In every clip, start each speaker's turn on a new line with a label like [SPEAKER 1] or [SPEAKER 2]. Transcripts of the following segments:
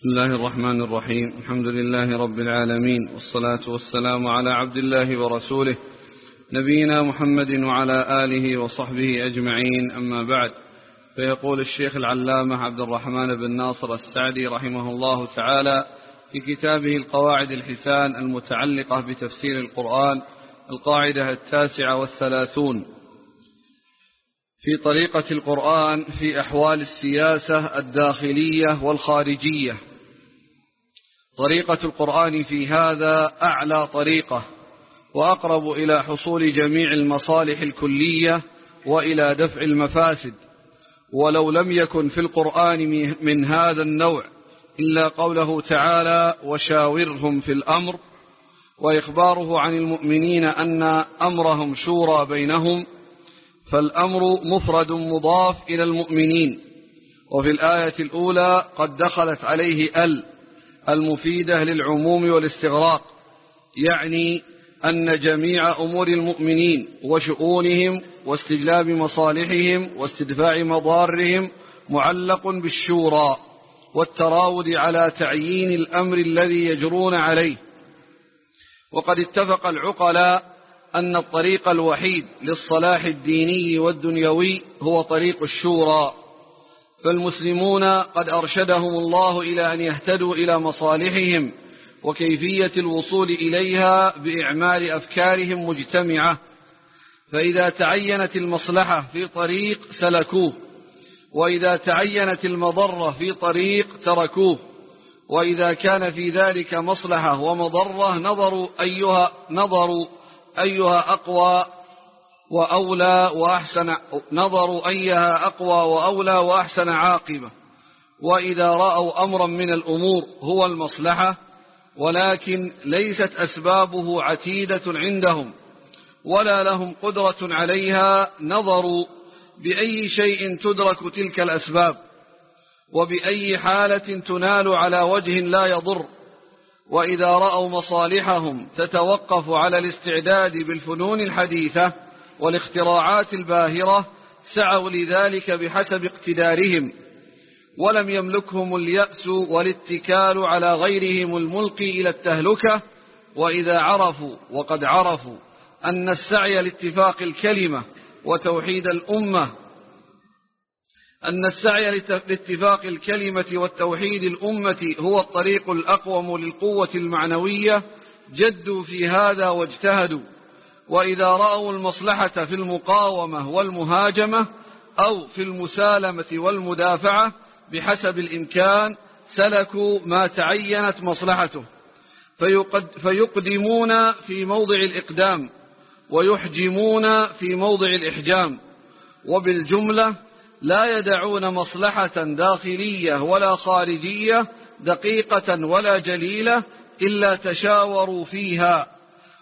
[SPEAKER 1] بسم الله الرحمن الرحيم. الحمد لله رب العالمين والصلاة والسلام على عبد الله ورسوله نبينا محمد وعلى آله وصحبه أجمعين. أما بعد فيقول الشيخ العلامة عبد الرحمن بن ناصر السعدي رحمه الله تعالى في كتابه القواعد الحسان المتعلقة بتفسير القرآن القاعدة التاسعة والثلاثون. في طريقة القرآن في أحوال السياسة الداخلية والخارجية. طريقة القرآن في هذا أعلى طريقة وأقرب إلى حصول جميع المصالح الكلية وإلى دفع المفاسد. ولو لم يكن في القرآن من هذا النوع إلا قوله تعالى وشاورهم في الأمر وإخباره عن المؤمنين أن أمرهم شورى بينهم فالأمر مفرد مضاف إلى المؤمنين. وفي الآية الأولى قد دخلت عليه أل المفيدة للعموم والاستغراق يعني أن جميع أمور المؤمنين وشؤونهم واستجلاب مصالحهم واستدفاع مضارهم معلق بالشورى والتراود على تعيين الأمر الذي يجرون عليه. وقد اتفق العقلاء أن الطريق الوحيد للصلاح الديني والدنيوي هو طريق الشورى. فالمسلمون قد أرشدهم الله إلى أن يهتدوا إلى مصالحهم وكيفية الوصول إليها بإعمال أفكارهم مجتمعة. فإذا تعينت المصلحة في طريق سلكوه وإذا تعينت المضرة في طريق تركوه وإذا كان في ذلك مصلحة ومضرة نظروا أيها, نظروا أيها أقوى وأولى وأحسن نظروا أيها أقوى وأولى وأحسن عاقبة. وإذا رأوا أمرا من الأمور هو المصلحة ولكن ليست أسبابه عتيدة عندهم ولا لهم قدرة عليها نظروا بأي شيء تدرك تلك الأسباب وبأي حالة تنال على وجه لا يضر. وإذا رأوا مصالحهم تتوقف على الاستعداد بالفنون الحديثة والاختراعات الباهرة سعوا لذلك بحسب اقتدارهم ولم يملكهم اليأس والاتكال على غيرهم الملقي إلى التهلكة. وإذا عرفوا وقد عرفوا أن السعي لاتفاق الكلمة وتوحيد الأمة أن السعي لاتفاق الكلمة والتوحيد الأمة هو الطريق الأقوم للقوة المعنوية جدوا في هذا واجتهدوا. وإذا رأوا المصلحة في المقاومة والمهاجمة أو في المسالمة والمدافعة بحسب الإمكان سلكوا ما تعينت مصلحته. فيقدمون في موضع الإقدام ويحجمون في موضع الإحجام. وبالجملة لا يدعون مصلحة داخلية ولا خارجية دقيقة ولا جليلة إلا تشاوروا فيها.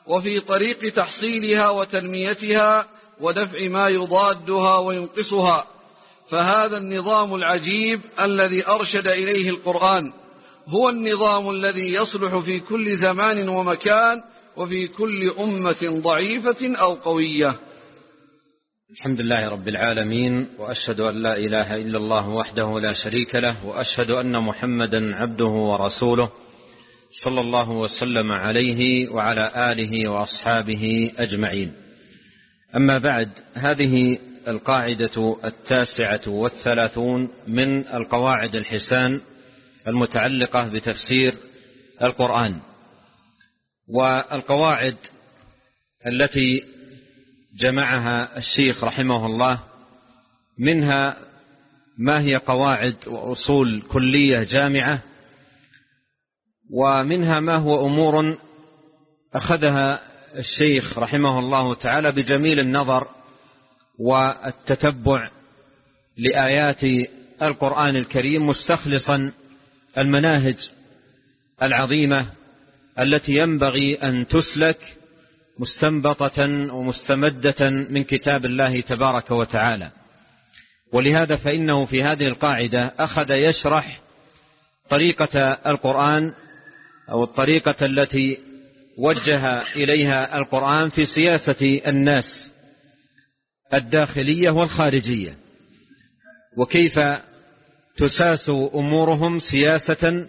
[SPEAKER 1] وفي طريق تحصيلها وتنميتها ودفع ما يضادها وينقصها. فهذا النظام العجيب الذي أرشد إليه القرآن. هو النظام الذي يصلح في كل زمان ومكان وفي كل أمة ضعيفة أو قوية.
[SPEAKER 2] الحمد لله رب العالمين وأشهد أن لا إله إلا الله وحده لا شريك له وأشهد أن محمدا عبده ورسوله. صلى الله وسلم عليه وعلى آله وأصحابه أجمعين. أما بعد هذه القاعدة التاسعة والثلاثون من القواعد الحسان المتعلقة بتفسير القرآن. والقواعد التي جمعها الشيخ رحمه الله منها ما هي قواعد وأصول كلية جامعة ومنها ما هو أمور أخذها الشيخ رحمه الله تعالى بجميل النظر والتتبع لآيات القرآن الكريم مستخلصا المناهج العظيمة التي ينبغي أن تسلك مستنبطة ومستمدة من كتاب الله تبارك وتعالى. ولهذا فإنه في هذه القاعدة أخذ يشرح طريقة القرآن أو الطريقة التي وجه إليها القرآن في سياسة الناس الداخلية والخارجية وكيف تساس أمورهم سياسة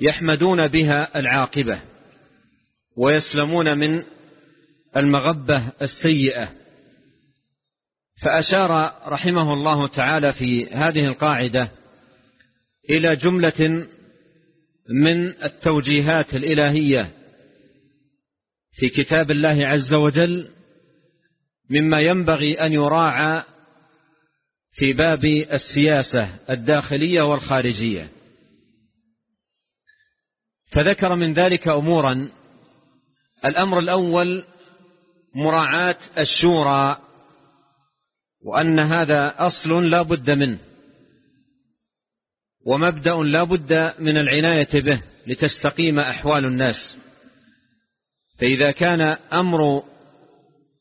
[SPEAKER 2] يحمدون بها العاقبة ويسلمون من المغبة السيئة. فأشار رحمه الله تعالى في هذه القاعدة إلى جملة من التوجيهات الإلهية في كتاب الله عز وجل مما ينبغي أن يراعى في باب السياسة الداخلية والخارجية. فذكر من ذلك أمورا الأمر الأول مراعاة الشورى وأن هذا أصل لا بد منه. ومبدأ لا بد من العناية به لتستقيم أحوال الناس. فإذا كان أمر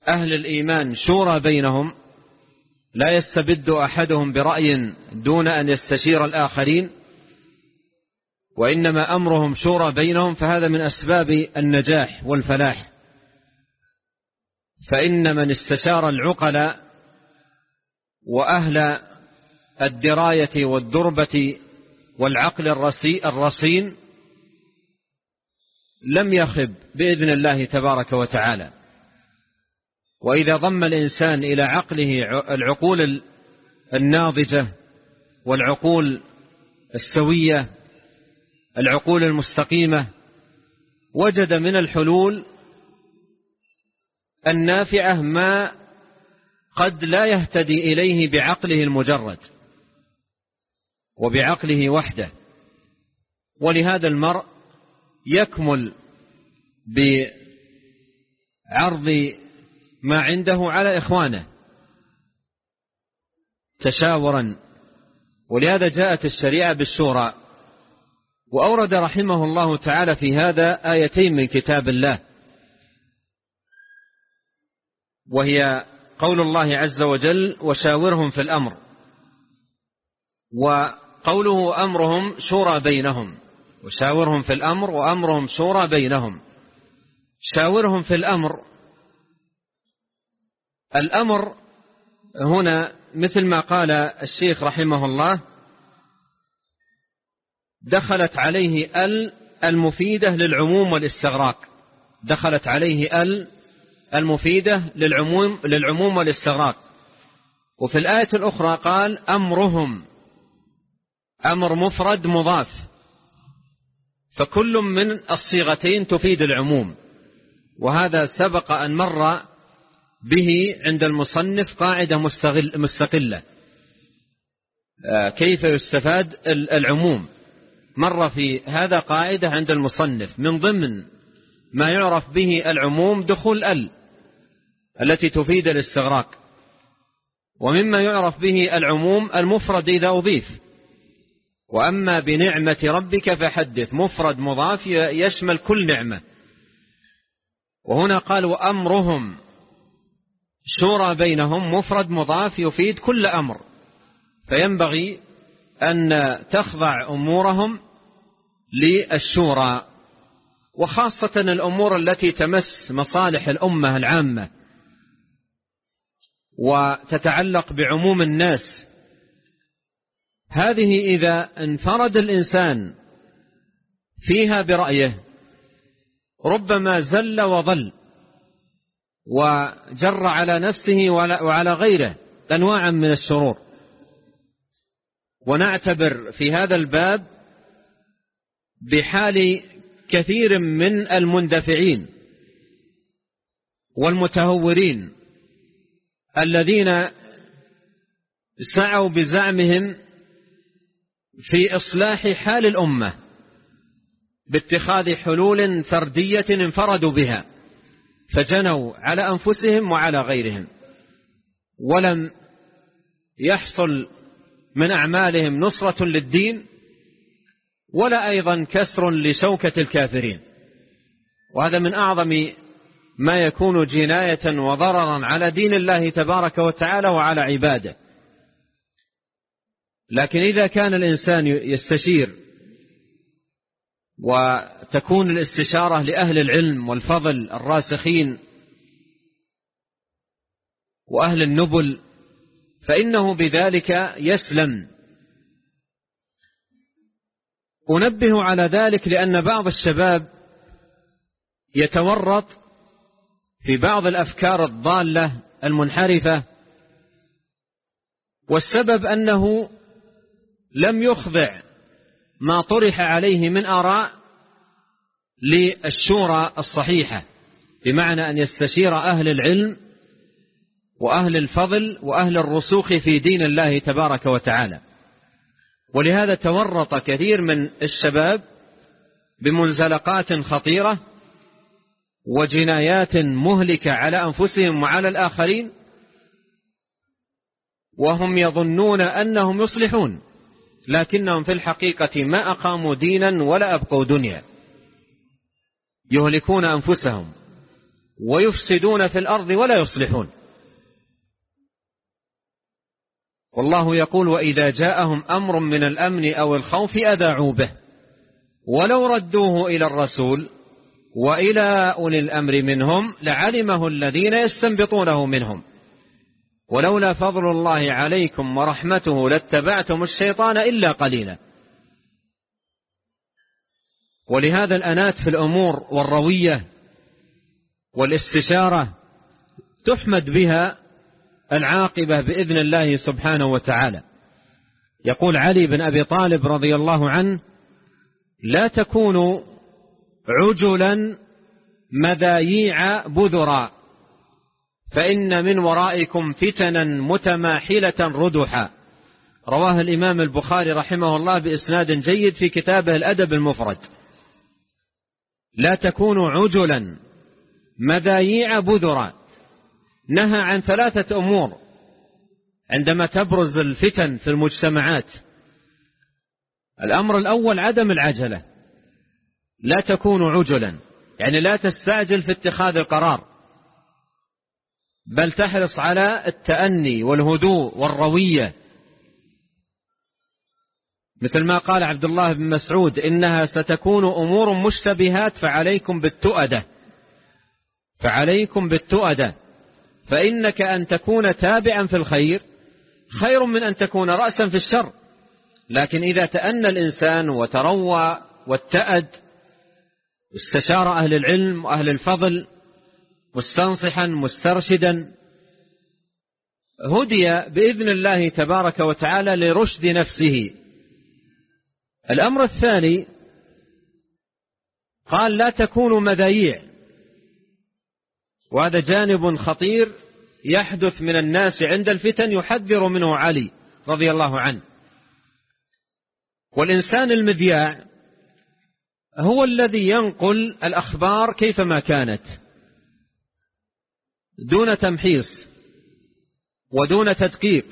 [SPEAKER 2] أهل الإيمان شورى بينهم لا يستبد أحدهم برأي دون أن يستشير الآخرين وإنما أمرهم شورى بينهم فهذا من أسباب النجاح والفلاح. فإن من استشار العقل وأهل الدراية والدربة والعقل الرصين لم يخب بإذن الله تبارك وتعالى. وإذا ضم الإنسان إلى عقله العقول الناضجة والعقول السوية العقول المستقيمة وجد من الحلول النافعة ما قد لا يهتدي إليه بعقله المجرد. وبعقله وحده. ولهذا المرء يكمل بعرض ما عنده على إخوانه تشاورا. ولهذا جاءت الشريعة بالشورى. وأورد رحمه الله تعالى في هذا آيتين من كتاب الله. وهي قول الله عز وجل وشاورهم في الأمر. وقوله أمرهم شورى بينهم وشاورهم في الأمر وأمرهم شورى بينهم. شاورهم في الأمر. الأمر هنا مثل ما قال الشيخ رحمه الله دخلت عليه ال المفيدة للعموم والاستغراق. دخلت عليه ال المفيدة للعموم, للعموم والاستغراق. وفي الآية الأخرى قال أمرهم. أمر مفرد مضاف. فكل من الصيغتين تفيد العموم. وهذا سبق أن مر به عند المصنف قاعدة مستغل مستقلة. آه، كيف يستفاد العموم؟ مر في هذا قاعدة عند المصنف. من ضمن ما يعرف به العموم دخول ال التي تفيد الاستغراق. ومما يعرف به العموم المفرد إذا أضيف. وأما بنعمة ربك فحدث. مفرد مضاف يشمل كل نعمة. وهنا قال وأمرهم. شورى بينهم مفرد مضاف يفيد كل أمر. فينبغي أن تخضع أمورهم للشورى وخاصة الأمور التي تمس مصالح الأمة العامة وتتعلق بعموم الناس. هذه إذا انفرد الإنسان فيها برأيه ربما زل وظل وجر على نفسه وعلى غيره أنواعا من الشرور. ونعتبر في هذا الباب بحال كثير من المندفعين والمتهورين الذين سعوا بزعمهم في إصلاح حال الأمة باتخاذ حلول فردية انفردوا بها فجنوا على أنفسهم وعلى غيرهم ولم يحصل من أعمالهم نصرة للدين ولا أيضا كسر لشوكة الكافرين. وهذا من أعظم ما يكون جناية وضررا على دين الله تبارك وتعالى وعلى عباده. لكن إذا كان الإنسان يستشير وتكون الاستشارة لأهل العلم والفضل الراسخين وأهل النبل فإنه بذلك يسلم. أنبه على ذلك لأن بعض الشباب يتورط في بعض الأفكار الضالة المنحرفة والسبب أنه لم يخضع ما طرح عليه من آراء للشورى الصحيحة بمعنى أن يستشير أهل العلم وأهل الفضل وأهل الرسوخ في دين الله تبارك وتعالى. ولهذا تورط كثير من الشباب بمنزلقات خطيرة وجنايات مهلكة على أنفسهم وعلى الآخرين وهم يظنون أنهم يصلحون. لكنهم في الحقيقة ما أقاموا دينا ولا أبقوا دنيا. يهلكون أنفسهم ويفسدون في الأرض ولا يصلحون. والله يقول وإذا جاءهم أمر من الأمن أو الخوف أذاعوا به. ولو ردوه إلى الرسول وإلى أولي الأمر منهم لعلمه الذين يستنبطونه منهم. ولولا فضل الله عليكم ورحمته لاتبعتم الشيطان إلا قليلا. ولهذا الأنات في الأمور والروية والاستشارة تحمد بها العاقبة بإذن الله سبحانه وتعالى. يقول علي بن أبي طالب رضي الله عنه لا تكونوا عجلا مذاييع بذرا فإن من ورائكم فتنا متماحلة ردحا. رواه الإمام البخاري رحمه الله بإسناد جيد في كتابه الأدب المفرد. لا تكونوا عجلا. مذاييع بذرا نهى عن ثلاثة أمور. عندما تبرز الفتن في المجتمعات. الأمر الأول عدم العجلة. لا تكون عجلا. يعني لا تستعجل في اتخاذ القرار. بل تحرص على التأني والهدوء والروية. مثل ما قال عبد الله بن مسعود إنها ستكون أمور مشتبهات فعليكم بالتؤدة. فعليكم بالتؤدة. فإنك أن تكون تابعا في الخير خير من أن تكون رأسا في الشر. لكن إذا تأنى الإنسان وتروى واتأد استشار أهل العلم وأهل الفضل مستنصحا مسترشدا. هدي بإذن الله تبارك وتعالى لرشد نفسه. الأمر الثاني قال لا تكونوا مذايع وهذا جانب خطير يحدث من الناس عند الفتن يحذر منه علي رضي الله عنه. والإنسان المذياع هو الذي ينقل الأخبار كيفما كانت. دون تمحيص ودون تدقيق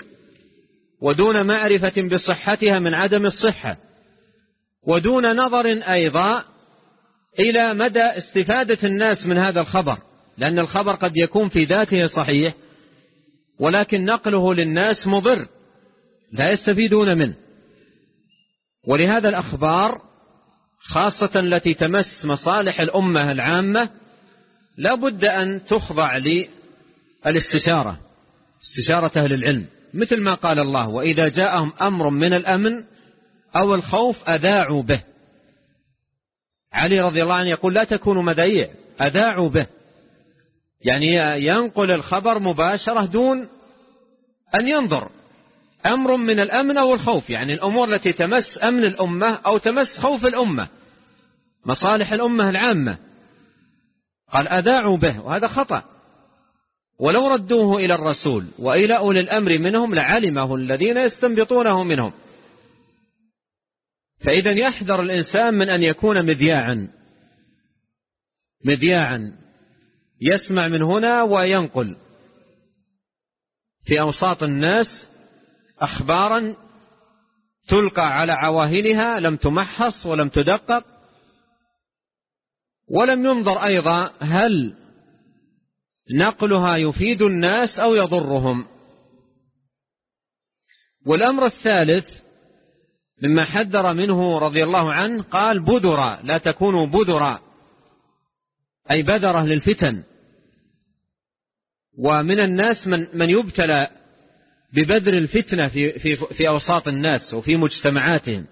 [SPEAKER 2] ودون معرفة بصحتها من عدم الصحة ودون نظر أيضا إلى مدى استفادة الناس من هذا الخبر لأن الخبر قد يكون في ذاته صحيح ولكن نقله للناس مضر لا يستفيدون منه. ولهذا الأخبار خاصة التي تمس مصالح الأمة العامة لا بد أن تخضع للاستشارة استشارة أهل العلم. مثل ما قال الله وإذا جاءهم أمر من الأمن أو الخوف أذاعوا به. علي رضي الله عنه يقول لا تكونوا مذايع أذاعوا به. يعني ينقل الخبر مباشرة دون أن ينظر. أمر من الأمن أو الخوف يعني الأمور التي تمس أمن الأمة أو تمس خوف الأمة مصالح الأمة العامة. قال أذاعوا به. وهذا خطأ. ولو ردوه إلى الرسول وإلى أولي الأمر منهم لعلمه الذين يستنبطونه منهم. فإذا يحذر الإنسان من أن يكون مذياعا مذياعا يسمع من هنا وينقل. في أوساط الناس أخبارا تلقى على عواهنها لم تمحص ولم تدقق. ولم ينظر أيضا هل نقلها يفيد الناس أو يضرهم. والأمر الثالث مما حذر منه رضي الله عنه قال بذرا لا تكونوا بذرا أي بذرة للفتن. ومن الناس من, من يبتلى ببذر الفتنة في, في, في أوساط الناس وفي مجتمعاتهم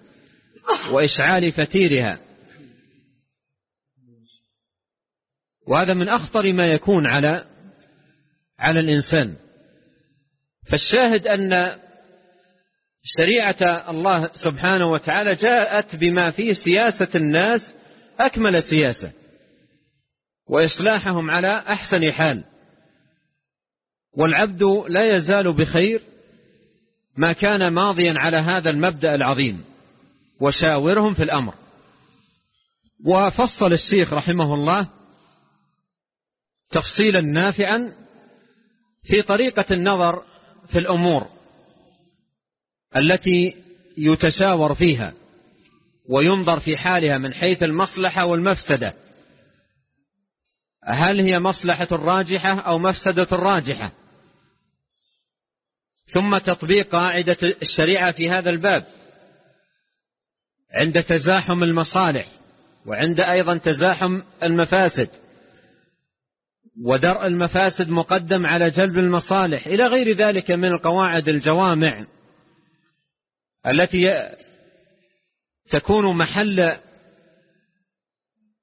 [SPEAKER 2] وإشعال فتيرها. وهذا من أخطر ما يكون على على الإنسان. فالشاهد أن شريعة الله سبحانه وتعالى جاءت بما فيه سياسة الناس أكمل سياسة وإصلاحهم على أحسن حال. والعبد لا يزال بخير ما كان ماضيا على هذا المبدأ العظيم وشاورهم في الأمر. وفصل الشيخ رحمه الله تفصيلا نافعا في طريقة النظر في الأمور التي يتشاور فيها وينظر في حالها من حيث المصلحة والمفسدة. هل هي مصلحة راجحة أو مفسدة راجحة؟ ثم تطبيق قاعدة الشريعة في هذا الباب. عند تزاحم المصالح وعند أيضا تزاحم المفاسد. ودرء المفاسد مقدم على جلب المصالح إلى غير ذلك من القواعد الجوامع التي تكون محل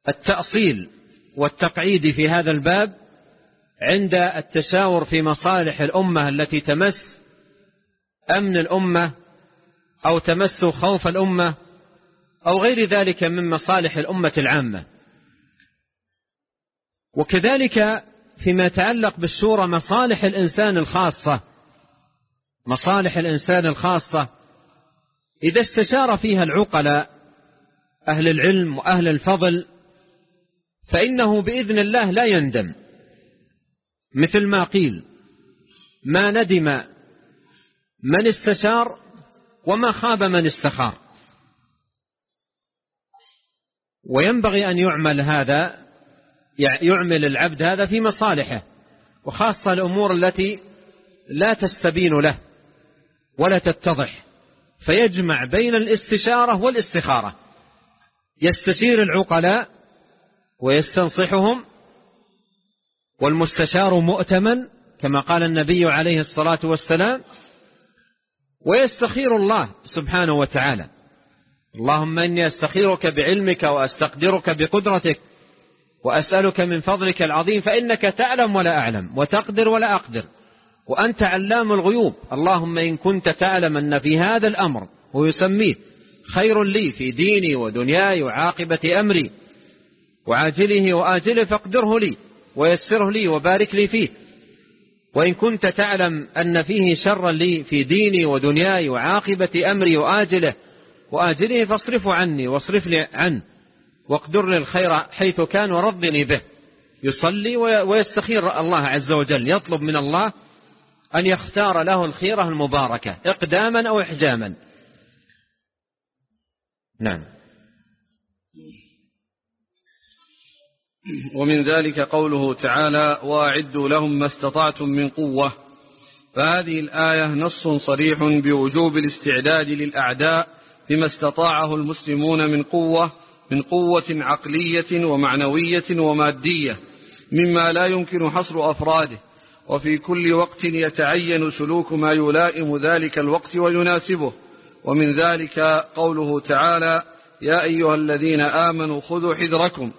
[SPEAKER 2] التأصيل والتقعيد في هذا الباب عند التشاور في مصالح الأمة التي تمس أمن الأمة أو تمس خوف الأمة أو غير ذلك من مصالح الأمة العامة. وكذلك فيما يتعلق بالشورى مصالح الإنسان الخاصة. مصالح الإنسان الخاصة. إذا استشار فيها العقلاء أهل العلم وأهل الفضل فإنه بإذن الله لا يندم. مثل ما قيل ما ندم من استشار وما خاب من استخار. وينبغي أن يعمل هذا يعمل العبد هذا في مصالحه وخاصة الأمور التي لا تستبين له ولا تتضح فيجمع بين الاستشارة والاستخارة. يستشير العقلاء ويستنصحهم والمستشار مؤتمن كما قال النبي عليه الصلاة والسلام ويستخير الله سبحانه وتعالى. اللهم إني أستخيرك بعلمك وأستقدرك بقدرتك وأسألك من فضلك العظيم فإنك تعلم ولا أعلم وتقدر ولا أقدر وأنت علام الغيوب. اللهم إن كنت تعلم أن في هذا الأمر ويسميه خير لي في ديني ودنياي وعاقبة أمري وعاجله وآجله فاقدره لي ويسره لي وبارك لي فيه. وإن كنت تعلم أن فيه شرا لي في ديني ودنياي وعاقبة أمري وآجله وآجله فاصرفه عني واصرف لي عنه. واقدر لي الخير حيث كان ورضني به. يصلي ويستخير الله عز وجل. يطلب من الله أن يختار له الخيرة المباركة إقداما أو إحجاما. نعم.
[SPEAKER 1] ومن ذلك قوله تعالى واعدوا لهم ما استطعتم من قوة فهذه الآية نص صريح بوجوب الاستعداد للأعداء بما استطاعه المسلمون من قوة من قوة عقلية ومعنوية ومادية مما لا يمكن حصر أفراده وفي كل وقت يتعين سلوك ما يلائم ذلك الوقت ويناسبه. ومن ذلك قوله تعالى يا أيها الذين آمنوا خذوا حذركم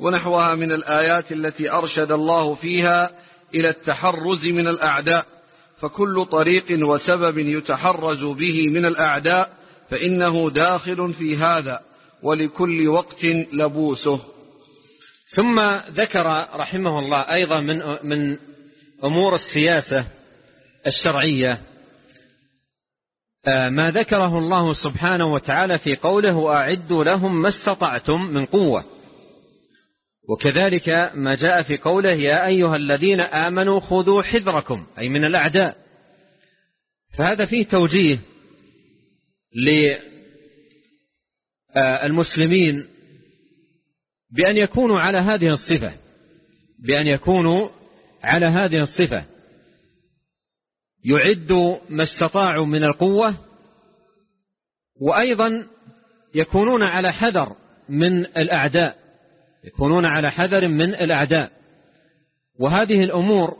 [SPEAKER 1] ونحوها من الآيات التي أرشد الله فيها إلى التحرز من الأعداء. فكل طريق وسبب يتحرز به من الأعداء فإنه داخل في هذا. ولكل وقت لبوسه.
[SPEAKER 2] ثم ذكر رحمه الله أيضا من من أمور السياسة الشرعية. آه، ما ذكره الله سبحانه وتعالى في قوله وأعدوا لهم ما استطعتم من قوة وكذلك ما جاء في قوله يا أيها الذين آمنوا خذوا حذركم أي من الأعداء. فهذا فيه توجيه للمسلمين بأن يكونوا على هذه الصفة بأن يكونوا على هذه الصفة. يعدوا ما استطاعوا من القوة وأيضا يكونون على حذر من الأعداء يكونون على حذر من الأعداء. وهذه الأمور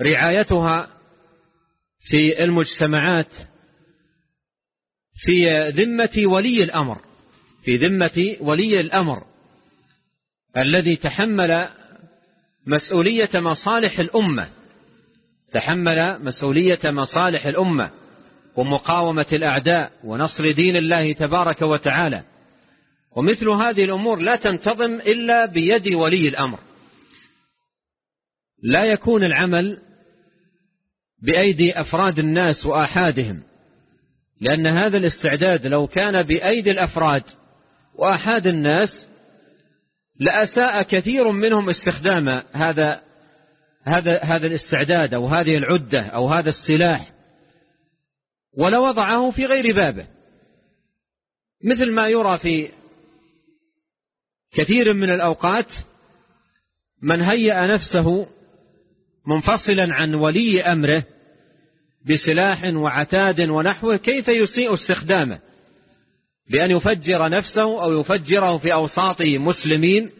[SPEAKER 2] رعايتها في المجتمعات في ذمة ولي الأمر في ذمة ولي الأمر الذي تحمل مسؤولية مصالح الأمة تحمل مسؤولية مصالح الأمة ومقاومة الأعداء ونصر دين الله تبارك وتعالى. ومثل هذه الأمور لا تنتظم إلا بيد ولي الأمر. لا يكون العمل بأيدي أفراد الناس وآحادهم. لأن هذا الاستعداد لو كان بأيدي الأفراد وآحاد الناس لأساء كثير منهم استخدام هذا هذا هذا الاستعداد أو هذه العدة أو هذا السلاح ولوضعه في غير بابه. مثل ما يرى في كثير من الأوقات من هيأ نفسه منفصلا عن ولي أمره بسلاح وعتاد ونحوه كيف يسيء استخدامه بأن يفجر نفسه أو يفجره في أوساط مسلمين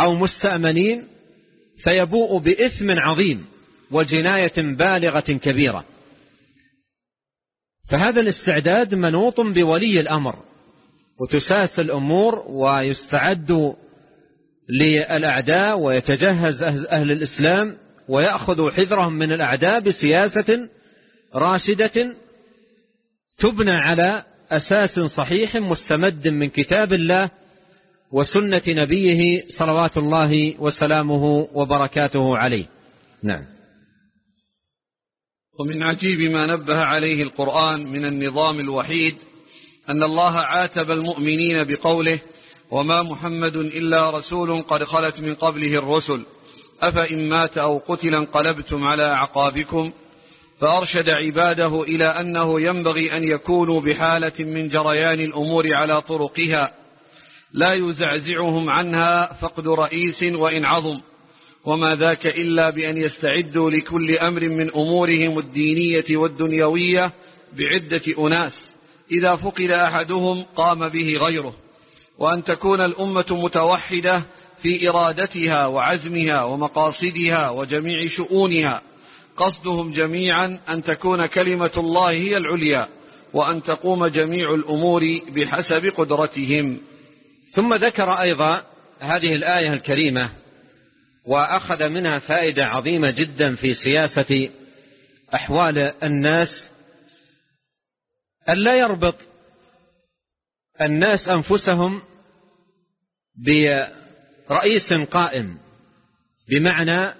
[SPEAKER 2] أو مستأمنين فيبوء بإثم عظيم وجناية بالغة كبيرة. فهذا الاستعداد منوط بولي الأمر وتساس الأمور ويستعد للأعداء ويتجهز أهل الإسلام ويأخذ حذرهم من الأعداء بسياسة راشدة تبنى على أساس صحيح مستمد من كتاب الله وسنة نبيه صلوات الله وسلامه وبركاته عليه. نعم.
[SPEAKER 1] ومن عجيب ما نبه عليه القرآن من النظام الوحيد أن الله عاتب المؤمنين بقوله وما محمد إلا رسول قد خلت من قبله الرسل أفإن مات أو قتل انقلبتم على أعقابكم فأرشد عباده إلى أنه ينبغي أن يكونوا بحالة من جريان الأمور على طرقها. لا يزعزعهم عنها فقد رئيس وإن عظم. وما ذاك إلا بأن يستعدوا لكل أمر من أمورهم الدينية والدنيوية بعدة أناس. إذا فقد أحدهم قام به غيره. وأن تكون الأمة متوحدة في إرادتها وعزمها ومقاصدها وجميع شؤونها. قصدهم جميعا أن تكون كلمة الله هي العليا وأن تقوم جميع الأمور بحسب قدرتهم.
[SPEAKER 2] ثم ذكر أيضا هذه الآية الكريمة وأخذ منها فائدة عظيمة جدا في سياسة أحوال الناس. ألا يربط الناس أنفسهم برئيس قائم بمعنى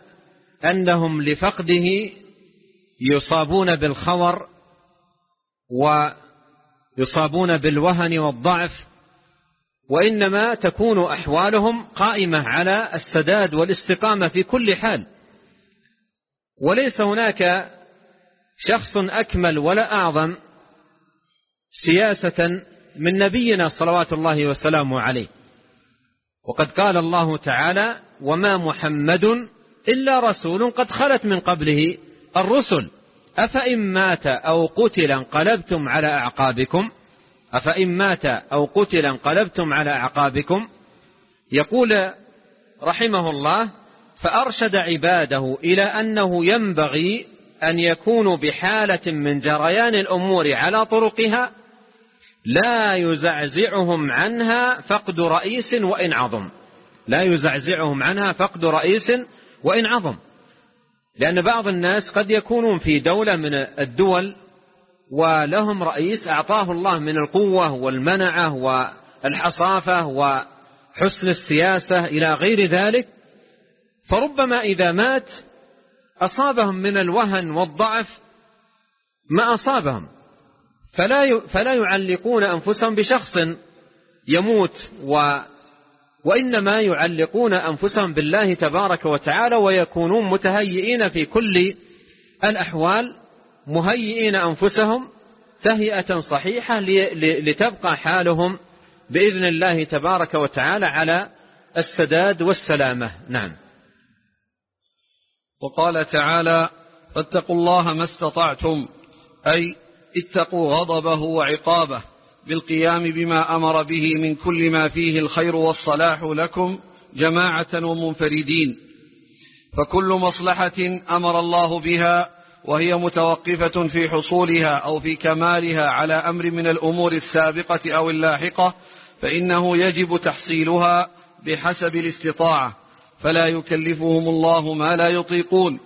[SPEAKER 2] أنهم لفقده يصابون بالخور ويصابون بالوهن والضعف وإنما تكون أحوالهم قائمة على السداد والاستقامة في كل حال. وليس هناك شخص أكمل ولا أعظم سياسة من نبينا صلوات الله وسلامه عليه. وقد قال الله تعالى وما محمد إلا رسول قد خلت من قبله الرسل. أفإن مات أو قتل انقلبتم على أعقابكم؟ أفإن مات أو قتل انقلبتم على أعقابكم؟ يقول رحمه الله فأرشد عباده إلى أنه ينبغي أن يكونوا بحالة من جريان الأمور على طرقها لا يزعزعهم عنها فقد رئيس وإن عظم. لا يزعزعهم عنها فقد رئيس وإن عظم. لأن بعض الناس قد يكونون في دولة من الدول ولهم رئيس أعطاه الله من القوة والمنعة والحصافة وحسن السياسة إلى غير ذلك. فربما إذا مات أصابهم من الوهن والضعف ما أصابهم. فلا فلا يعلقون أنفسهم بشخص يموت و وإنما يعلقون أنفسهم بالله تبارك وتعالى ويكونون متهيئين في كل الأحوال مهيئين أنفسهم تهيئة صحيحة لتبقى حالهم بإذن الله تبارك وتعالى على السداد والسلامة. نعم.
[SPEAKER 1] وقال تعالى فاتقوا الله ما استطعتم أي اتقوا غضبه وعقابه. بالقيام بما أمر به من كل ما فيه الخير والصلاح لكم جماعة ومنفردين. فكل مصلحة أمر الله بها وهي متوقفة في حصولها أو في كمالها على أمر من الأمور السابقة أو اللاحقة فإنه يجب تحصيلها بحسب الاستطاعة. فلا يكلفهم الله ما لا يطيقون.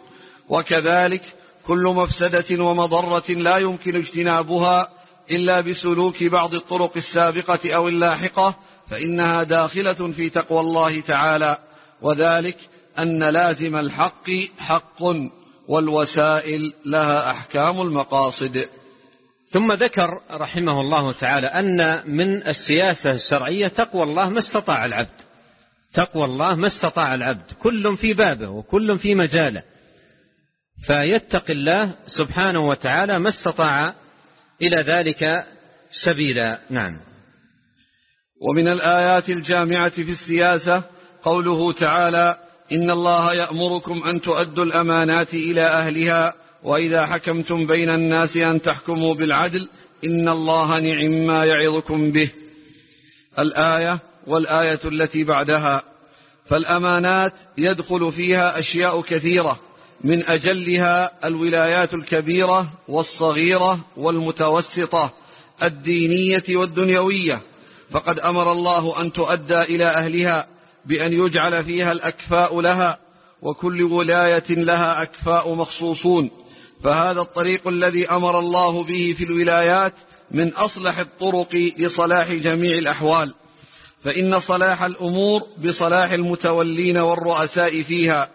[SPEAKER 1] وكذلك كل مفسدة ومضرة لا يمكن اجتنابها إلا بسلوك بعض الطرق السابقة أو اللاحقة فإنها داخلة في تقوى الله تعالى وذلك أن لازم الحق حق والوسائل لها أحكام المقاصد.
[SPEAKER 2] ثم ذكر رحمه الله تعالى أن من السياسة الشرعية تقوى الله ما استطاع العبد. تقوى الله ما استطاع العبد. كل في بابه وكل في مجاله. فيتق الله سبحانه وتعالى ما استطاع إلى ذلك سبيلا. نعم.
[SPEAKER 1] ومن الآيات الجامعة في السياسة قوله تعالى إن الله يأمركم أن تؤدوا الأمانات إلى أهلها وإذا حكمتم بين الناس أن تحكموا بالعدل إن الله نعم ما يعظكم به. الآية والآية التي بعدها فالأمانات يدخل فيها أشياء كثيرة من أجلها الولايات الكبيرة والصغيرة والمتوسطة الدينية والدنيوية. فقد أمر الله أن تؤدى إلى أهلها بأن يجعل فيها الأكفاء لها وكل ولاية لها أكفاء مخصوصون. فهذا الطريق الذي أمر الله به في الولايات من أصلح الطرق لصلاح جميع الأحوال. فإن صلاح الأمور بصلاح المتولين والرؤساء فيها.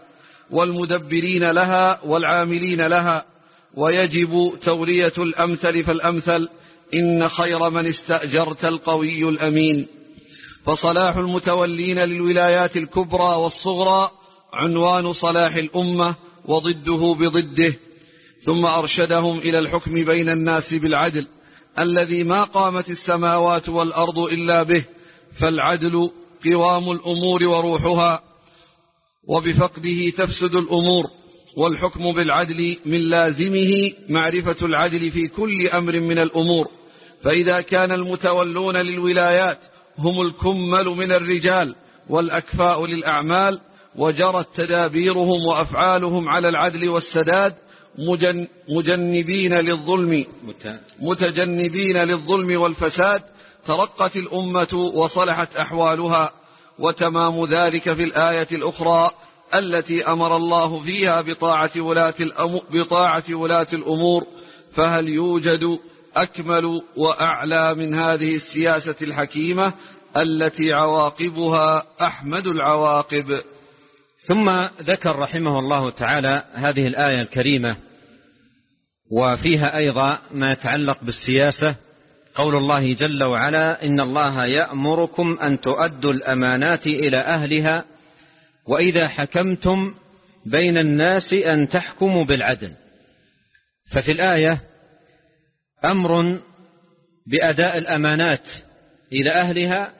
[SPEAKER 1] والمدبرين لها والعاملين لها ويجب تولية الأمثل فالأمثل إن خير من استأجرت القوي الأمين. فصلاح المتولين للولايات الكبرى والصغرى عنوان صلاح الأمة وضده بضده. ثم أرشدهم إلى الحكم بين الناس بالعدل الذي ما قامت السماوات والأرض إلا به فالعدل قوام الأمور وروحها. وبفقده تفسد الأمور والحكم بالعدل من لازمه معرفة العدل في كل أمر من الأمور. فإذا كان المتولون للولايات هم الكمل من الرجال والأكفاء للأعمال وجرت تدابيرهم وأفعالهم على العدل والسداد مجن مجنبين للظلم متجنبين للظلم والفساد ترقت الأمة وصلحت أحوالها وتمام ذلك في الآية الأخرى التي أمر الله فيها بطاعة ولاة, بطاعة ولاة الأمور فهل يوجد أكمل وأعلى من هذه السياسة الحكيمة التي عواقبها أحمد العواقب؟
[SPEAKER 2] ثم ذكر رحمه الله تعالى هذه الآية الكريمة وفيها أيضا ما يتعلق بالسياسة قول الله جل وعلا إن الله يأمركم أن تؤدوا الأمانات إلى أهلها وإذا حكمتم بين الناس أن تحكموا بالعدل. ففي الآية أمر بأداء الأمانات إلى أهلها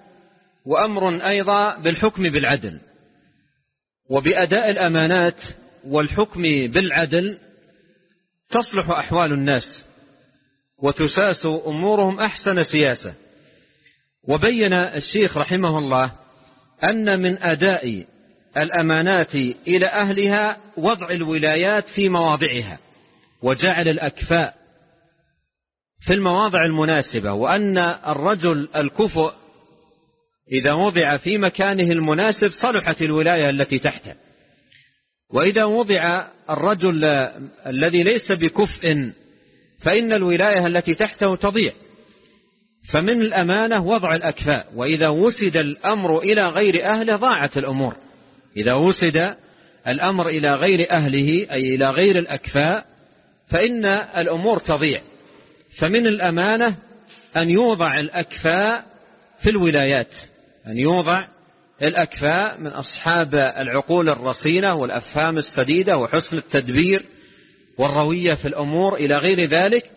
[SPEAKER 2] وأمر أيضا بالحكم بالعدل. وبأداء الأمانات والحكم بالعدل تصلح أحوال الناس. وتساس أمورهم أحسن سياسة. وبين الشيخ رحمه الله أن من أداء الأمانات إلى أهلها وضع الولايات في مواضعها وجعل الأكفاء في المواضع المناسبة وأن الرجل الكفؤ إذا وضع في مكانه المناسب صلحت الولاية التي تحته. وإذا وضع الرجل الذي ليس بكفء فإن الولاية التي تحته تضيع. فمن الأمانة وضع الأكفاء وإذا وسد الأمر إلى غير أهله ضاعت الأمور. إذا وسد الأمر إلى غير أهله أي إلى غير الأكفاء فإن الأمور تضيع. فمن الأمانة أن يوضع الأكفاء في الولايات. أن يوضع الأكفاء من أصحاب العقول الرصينة والأفهام السديدة وحسن التدبير والروية في الأمور إلى غير ذلك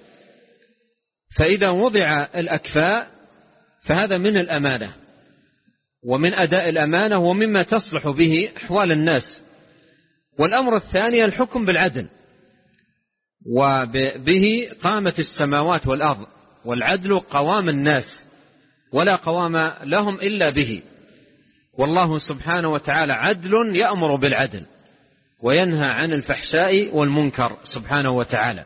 [SPEAKER 2] فإذا وضع الأكفاء فهذا من الأمانة ومن أداء الأمانة ومما تصلح به أحوال الناس. والأمر الثاني الحكم بالعدل وبه قامت السماوات والأرض والعدل قوام الناس ولا قوام لهم إلا به. والله سبحانه وتعالى عدل يأمر بالعدل. وينهى عن الفحشاء والمنكر سبحانه وتعالى.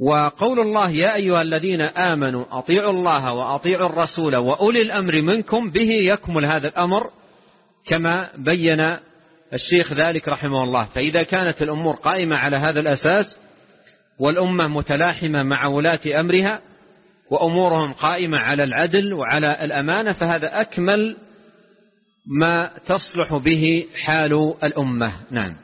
[SPEAKER 2] وقول الله يا أيها الذين آمنوا أطيعوا الله وأطيعوا الرسول وأولي الأمر منكم به يكمل هذا الأمر كما بين الشيخ ذلك رحمه الله. فإذا كانت الأمور قائمة على هذا الأساس والأمة متلاحمة مع ولاة أمرها وأمورهم قائمة على العدل وعلى الأمانة فهذا أكمل ما تصلح به حال الأمة. نعم.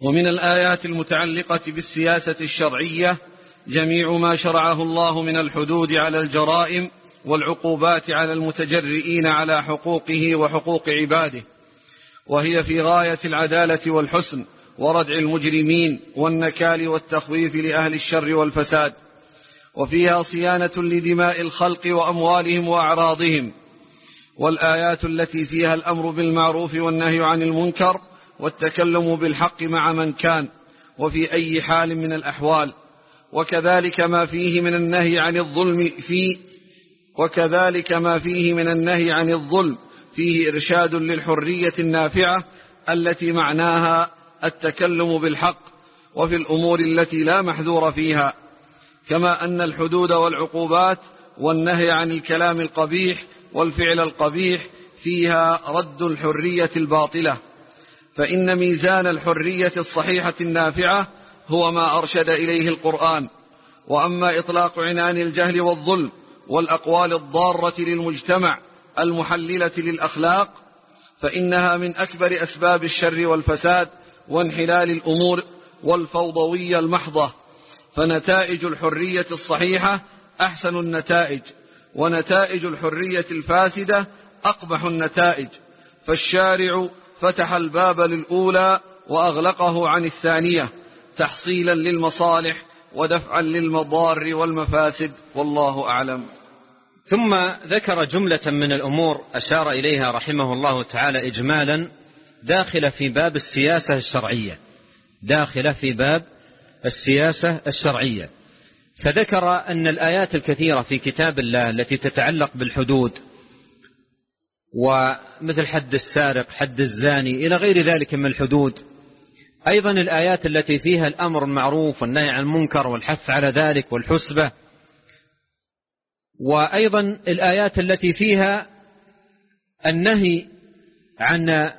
[SPEAKER 1] ومن الآيات المتعلقة بالسياسة الشرعية جميع ما شرعه الله من الحدود على الجرائم والعقوبات على المتجرئين على حقوقه وحقوق عباده وهي في غاية العدالة والحسن وردع المجرمين والنكال والتخويف لأهل الشر والفساد وفيها صيانة لدماء الخلق وأموالهم وأعراضهم والآيات التي فيها الأمر بالمعروف والنهي عن المنكر والتكلم بالحق مع من كان وفي أي حال من الأحوال وكذلك ما فيه من النهي عن الظلم في وكذلك ما فيه من النهي عن الظلم فيه إرشاد للحرية النافعة التي معناها التكلم بالحق وفي الأمور التي لا محذور فيها كما أن الحدود والعقوبات والنهي عن الكلام القبيح والفعل القبيح فيها رد الحرية الباطلة. فإن ميزان الحرية الصحيحة النافعة هو ما أرشد إليه القرآن. وأما إطلاق عنان الجهل والظلم والأقوال الضارة للمجتمع المحللة للأخلاق فإنها من أكبر أسباب الشر والفساد وانحلال الأمور والفوضوية المحضة. فنتائج الحرية الصحيحة أحسن النتائج. ونتائج الحرية الفاسدة أقبح النتائج. فالشارع فتح الباب للأولى وأغلقه عن الثانية تحصيلا للمصالح ودفعا للمضار والمفاسد والله أعلم.
[SPEAKER 2] ثم ذكر جملة من الأمور أشار إليها رحمه الله تعالى إجمالا داخل في باب السياسة الشرعية. داخل في باب السياسة الشرعية. فذكر أن الآيات الكثيرة في كتاب الله التي تتعلق بالحدود ومثل حد السارق حد الزاني إلى غير ذلك من الحدود. أيضا الآيات التي فيها الأمر المعروف والنهي عن المنكر والحث على ذلك والحسبة. وأيضا الآيات التي فيها النهي عن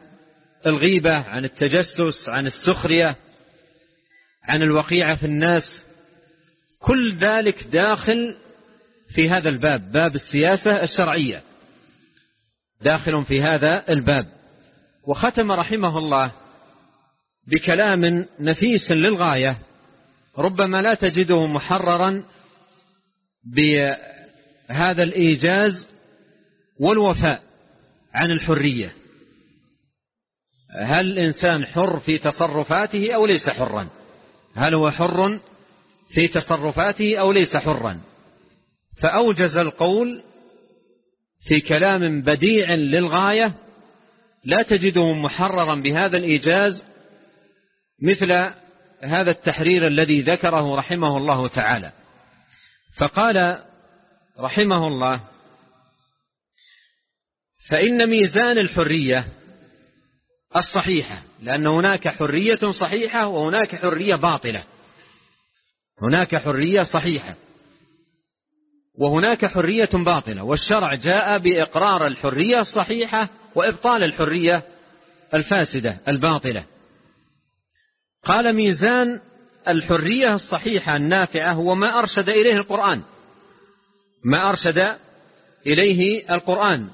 [SPEAKER 2] الغيبة عن التجسس عن السخرية عن الوقيعة في الناس. كل ذلك داخل في هذا الباب باب السياسة الشرعية. داخل في هذا الباب. وختم رحمه الله بكلام نفيس للغاية ربما لا تجده محررا بهذا الإيجاز والوفاء عن الحرية. هل الإنسان حر في تصرفاته أو ليس حرا؟ هل هو حر في تصرفاته أو ليس حرا. فأوجز القول في كلام بديع للغاية لا تجده محررا بهذا الإيجاز مثل هذا التحرير الذي ذكره رحمه الله تعالى. فقال رحمه الله فإن ميزان الحرية الصحيحة لأن هناك حرية صحيحة وهناك حرية باطلة. هناك حرية صحيحة. وهناك حرية باطلة. والشرع جاء بإقرار الحرية الصحيحة وإبطال الحرية الفاسدة الباطلة. قال ميزان الحرية الصحيحة النافعة هو ما أرشد إليه القرآن. ما أرشد إليه القرآن.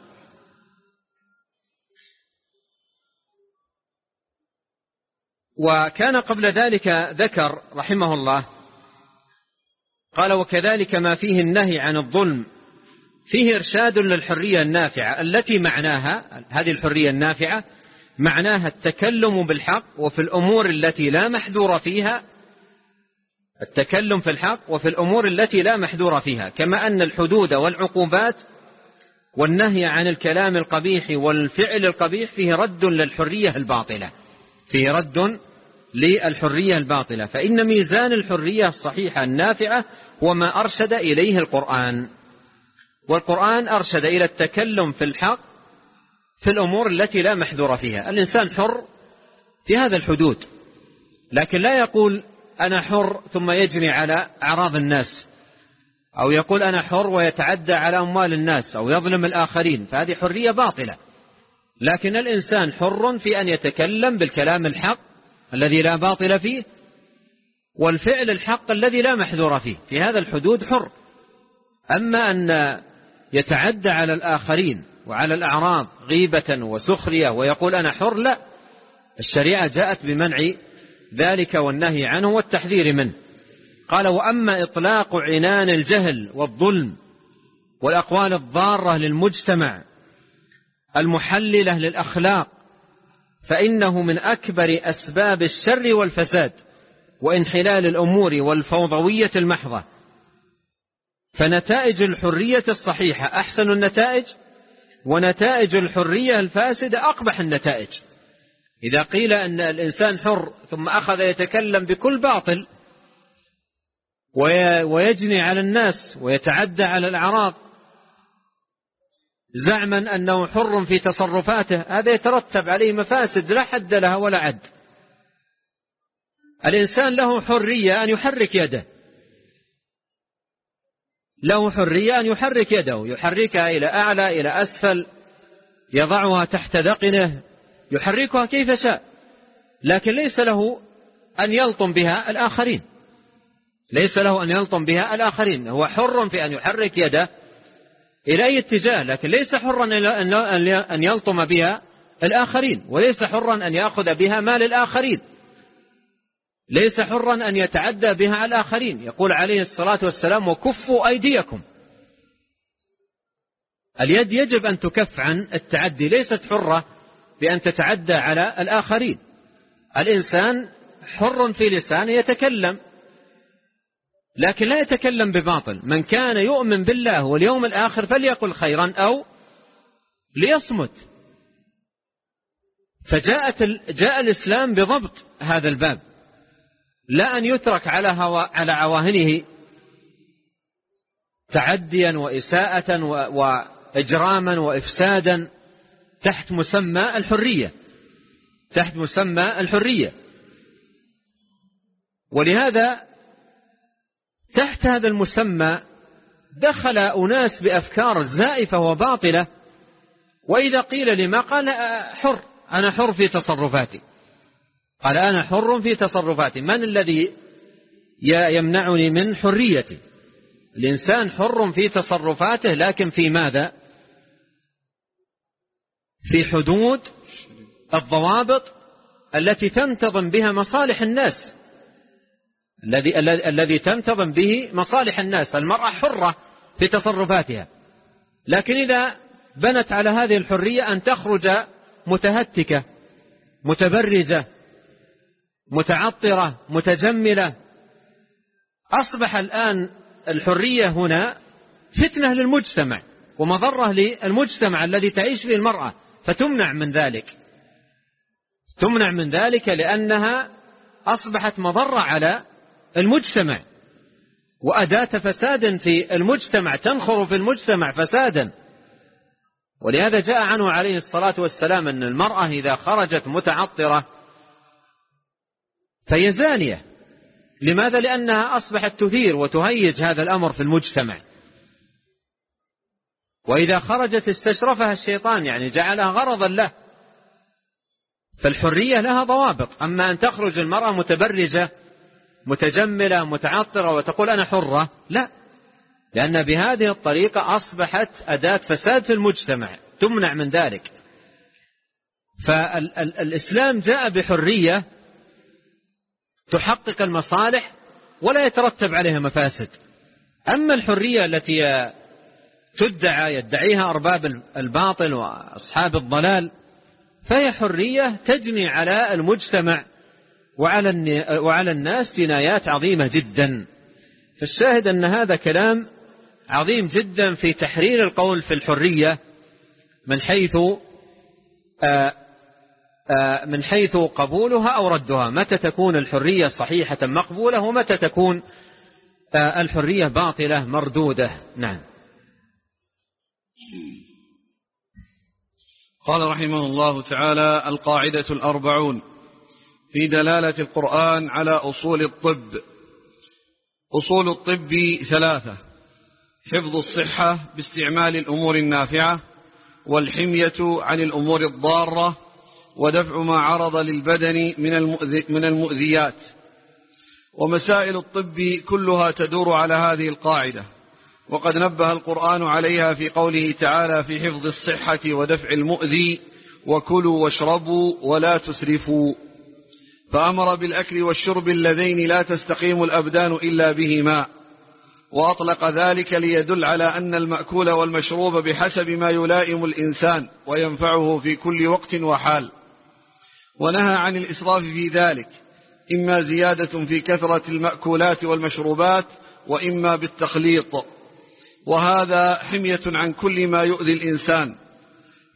[SPEAKER 2] وكان قبل ذلك ذكر رحمه الله قال وكذلك ما فيه النهي عن الظلم فيه إرشاد للحرية النافعة التي معناها هذه الحرية النافعة معناها التكلم بالحق وفي الأمور التي لا محذور فيها التكلم في الحق وفي الأمور التي لا محذور فيها كما أن الحدود والعقوبات والنهي عن الكلام القبيح والفعل القبيح فيه رد للحرية الباطلة فيه رد للحرية الباطلة فإن ميزان الحرية الصحيحة النافعة هو ما أرشد إليه القرآن. والقرآن أرشد إلى التكلم في الحق في الأمور التي لا محذور فيها. الإنسان حر في هذا الحدود لكن لا يقول أنا حر ثم يجري على أعراض الناس أو يقول أنا حر ويتعدى على أموال الناس أو يظلم الآخرين. فهذه حرية باطلة. لكن الإنسان حر في أن يتكلم بالكلام الحق الذي لا باطل فيه والفعل الحق الذي لا محذور فيه في هذا الحدود حر. أما أن يتعدى على الآخرين وعلى الأعراض غيبة وسخرية ويقول أنا حر لا. الشريعة جاءت بمنع ذلك والنهي عنه والتحذير منه. قال وأما إطلاق عنان الجهل والظلم والأقوال الضارة للمجتمع المحللة للأخلاق فإنه من أكبر أسباب الشر والفساد. وانحلال الأمور والفوضوية المحضة. فنتائج الحرية الصحيحة أحسن النتائج ونتائج الحرية الفاسدة أقبح النتائج. إذا قيل أن الإنسان حر ثم أخذ يتكلم بكل باطل ويجني على الناس ويتعدى على الأعراض زعما أنه حر في تصرفاته هذا يترتب عليه مفاسد لا حد لها ولا عد. الإنسان له حرية أن يحرك يده. له حرية أن يحرك يده. يحركها إلى أعلى إلى أسفل. يضعها تحت ذقنه يحركها كيف شاء. لكن ليس له أن يلطم بها الآخرين. ليس له أن يلطم بها الآخرين. هو حر في أن يحرك يده إلى أي اتجاه. لكن ليس حرا أن يلطم بها الآخرين. وليس حرا أن يأخذ بها مال الآخرين. ليس حرا أن يتعدى بها على الآخرين. يقول عليه الصلاة والسلام وكفوا أيديكم. اليد يجب أن تكف عن التعدي. ليست حرة بأن تتعدى على الآخرين. الإنسان حر في لسانه يتكلم لكن لا يتكلم بباطل. من كان يؤمن بالله واليوم الآخر فليقل خيرا أو ليصمت. فجاءت جاء الإسلام بضبط هذا الباب. لا أن يترك على, هوا على عواهنه تعديا وإساءة وإجراما وإفسادا تحت مسمى الحرية تحت مسمى الحرية. ولهذا تحت هذا المسمى دخل أناس بأفكار زائفة وباطلة وإذا قيل لما قال حر أنا حر في تصرفاتي. قال أنا حر في تصرفاتي. من الذي يمنعني من حريتي؟ الإنسان حر في تصرفاته لكن في ماذا؟ في حدود الضوابط التي تنتظم بها مصالح الناس. الذي الذي تنتظم به مصالح الناس. المرأة حرة في تصرفاتها. لكن إذا بنت على هذه الحرية أن تخرج متهتكة متبرزة متعطرة متجملة. أصبح الآن الحرية هنا فتنة للمجتمع ومضرة للمجتمع الذي تعيش فيه المرأة فتمنع من ذلك. تمنع من ذلك لأنها أصبحت مضرة على المجتمع. وأداة فساد في المجتمع تنخر في المجتمع فسادا. ولهذا جاء عنه عليه الصلاة والسلام أن المرأة إذا خرجت متعطرة فهي زانية. لماذا؟ لأنها أصبحت تثير وتهيج هذا الأمر في المجتمع. وإذا خرجت استشرفها الشيطان يعني جعلها غرضا له. فالحرية لها ضوابط. أما أن تخرج المرأة متبرجة متجملة متعطرة وتقول أنا حرة لا. لأن بهذه الطريقة أصبحت أداة فساد في المجتمع تمنع من ذلك. فالإسلام جاء بحرية تحقق المصالح ولا يترتب عليها مفاسد. أما الحرية التي تدعى يدعيها أرباب الباطل وأصحاب الضلال فهي حرية تجني على المجتمع وعلى وعلى الناس جنايات عظيمة جدا. فالشاهد أن هذا كلام عظيم جدا في تحرير القول في الحرية من حيث آه، من حيث قبولها أو ردها متى تكون الحرية صحيحة مقبولة ومتى تكون آه، الحرية باطلة مردودة؟ نعم.
[SPEAKER 1] قال رحمه الله تعالى القاعدة الأربعون في دلالة القرآن على أصول الطب. أصول الطب ثلاثة حفظ الصحة باستعمال الأمور النافعة والحمية عن الأمور الضارة ودفع ما عرض للبدن من المؤذيات. ومسائل الطب كلها تدور على هذه القاعدة. وقد نبه القرآن عليها في قوله تعالى في حفظ الصحة ودفع المؤذي وكلوا واشربوا ولا تسرفوا. فأمر بالأكل والشرب اللذين لا تستقيم الأبدان إلا بهما. وأطلق ذلك ليدل على أن المأكول والمشروب بحسب ما يلائم الإنسان وينفعه في كل وقت وحال. ونهى عن الإسراف في ذلك إما زيادة في كثرة المأكولات والمشروبات وإما بالتخليط. وهذا حمية عن كل ما يؤذي الإنسان.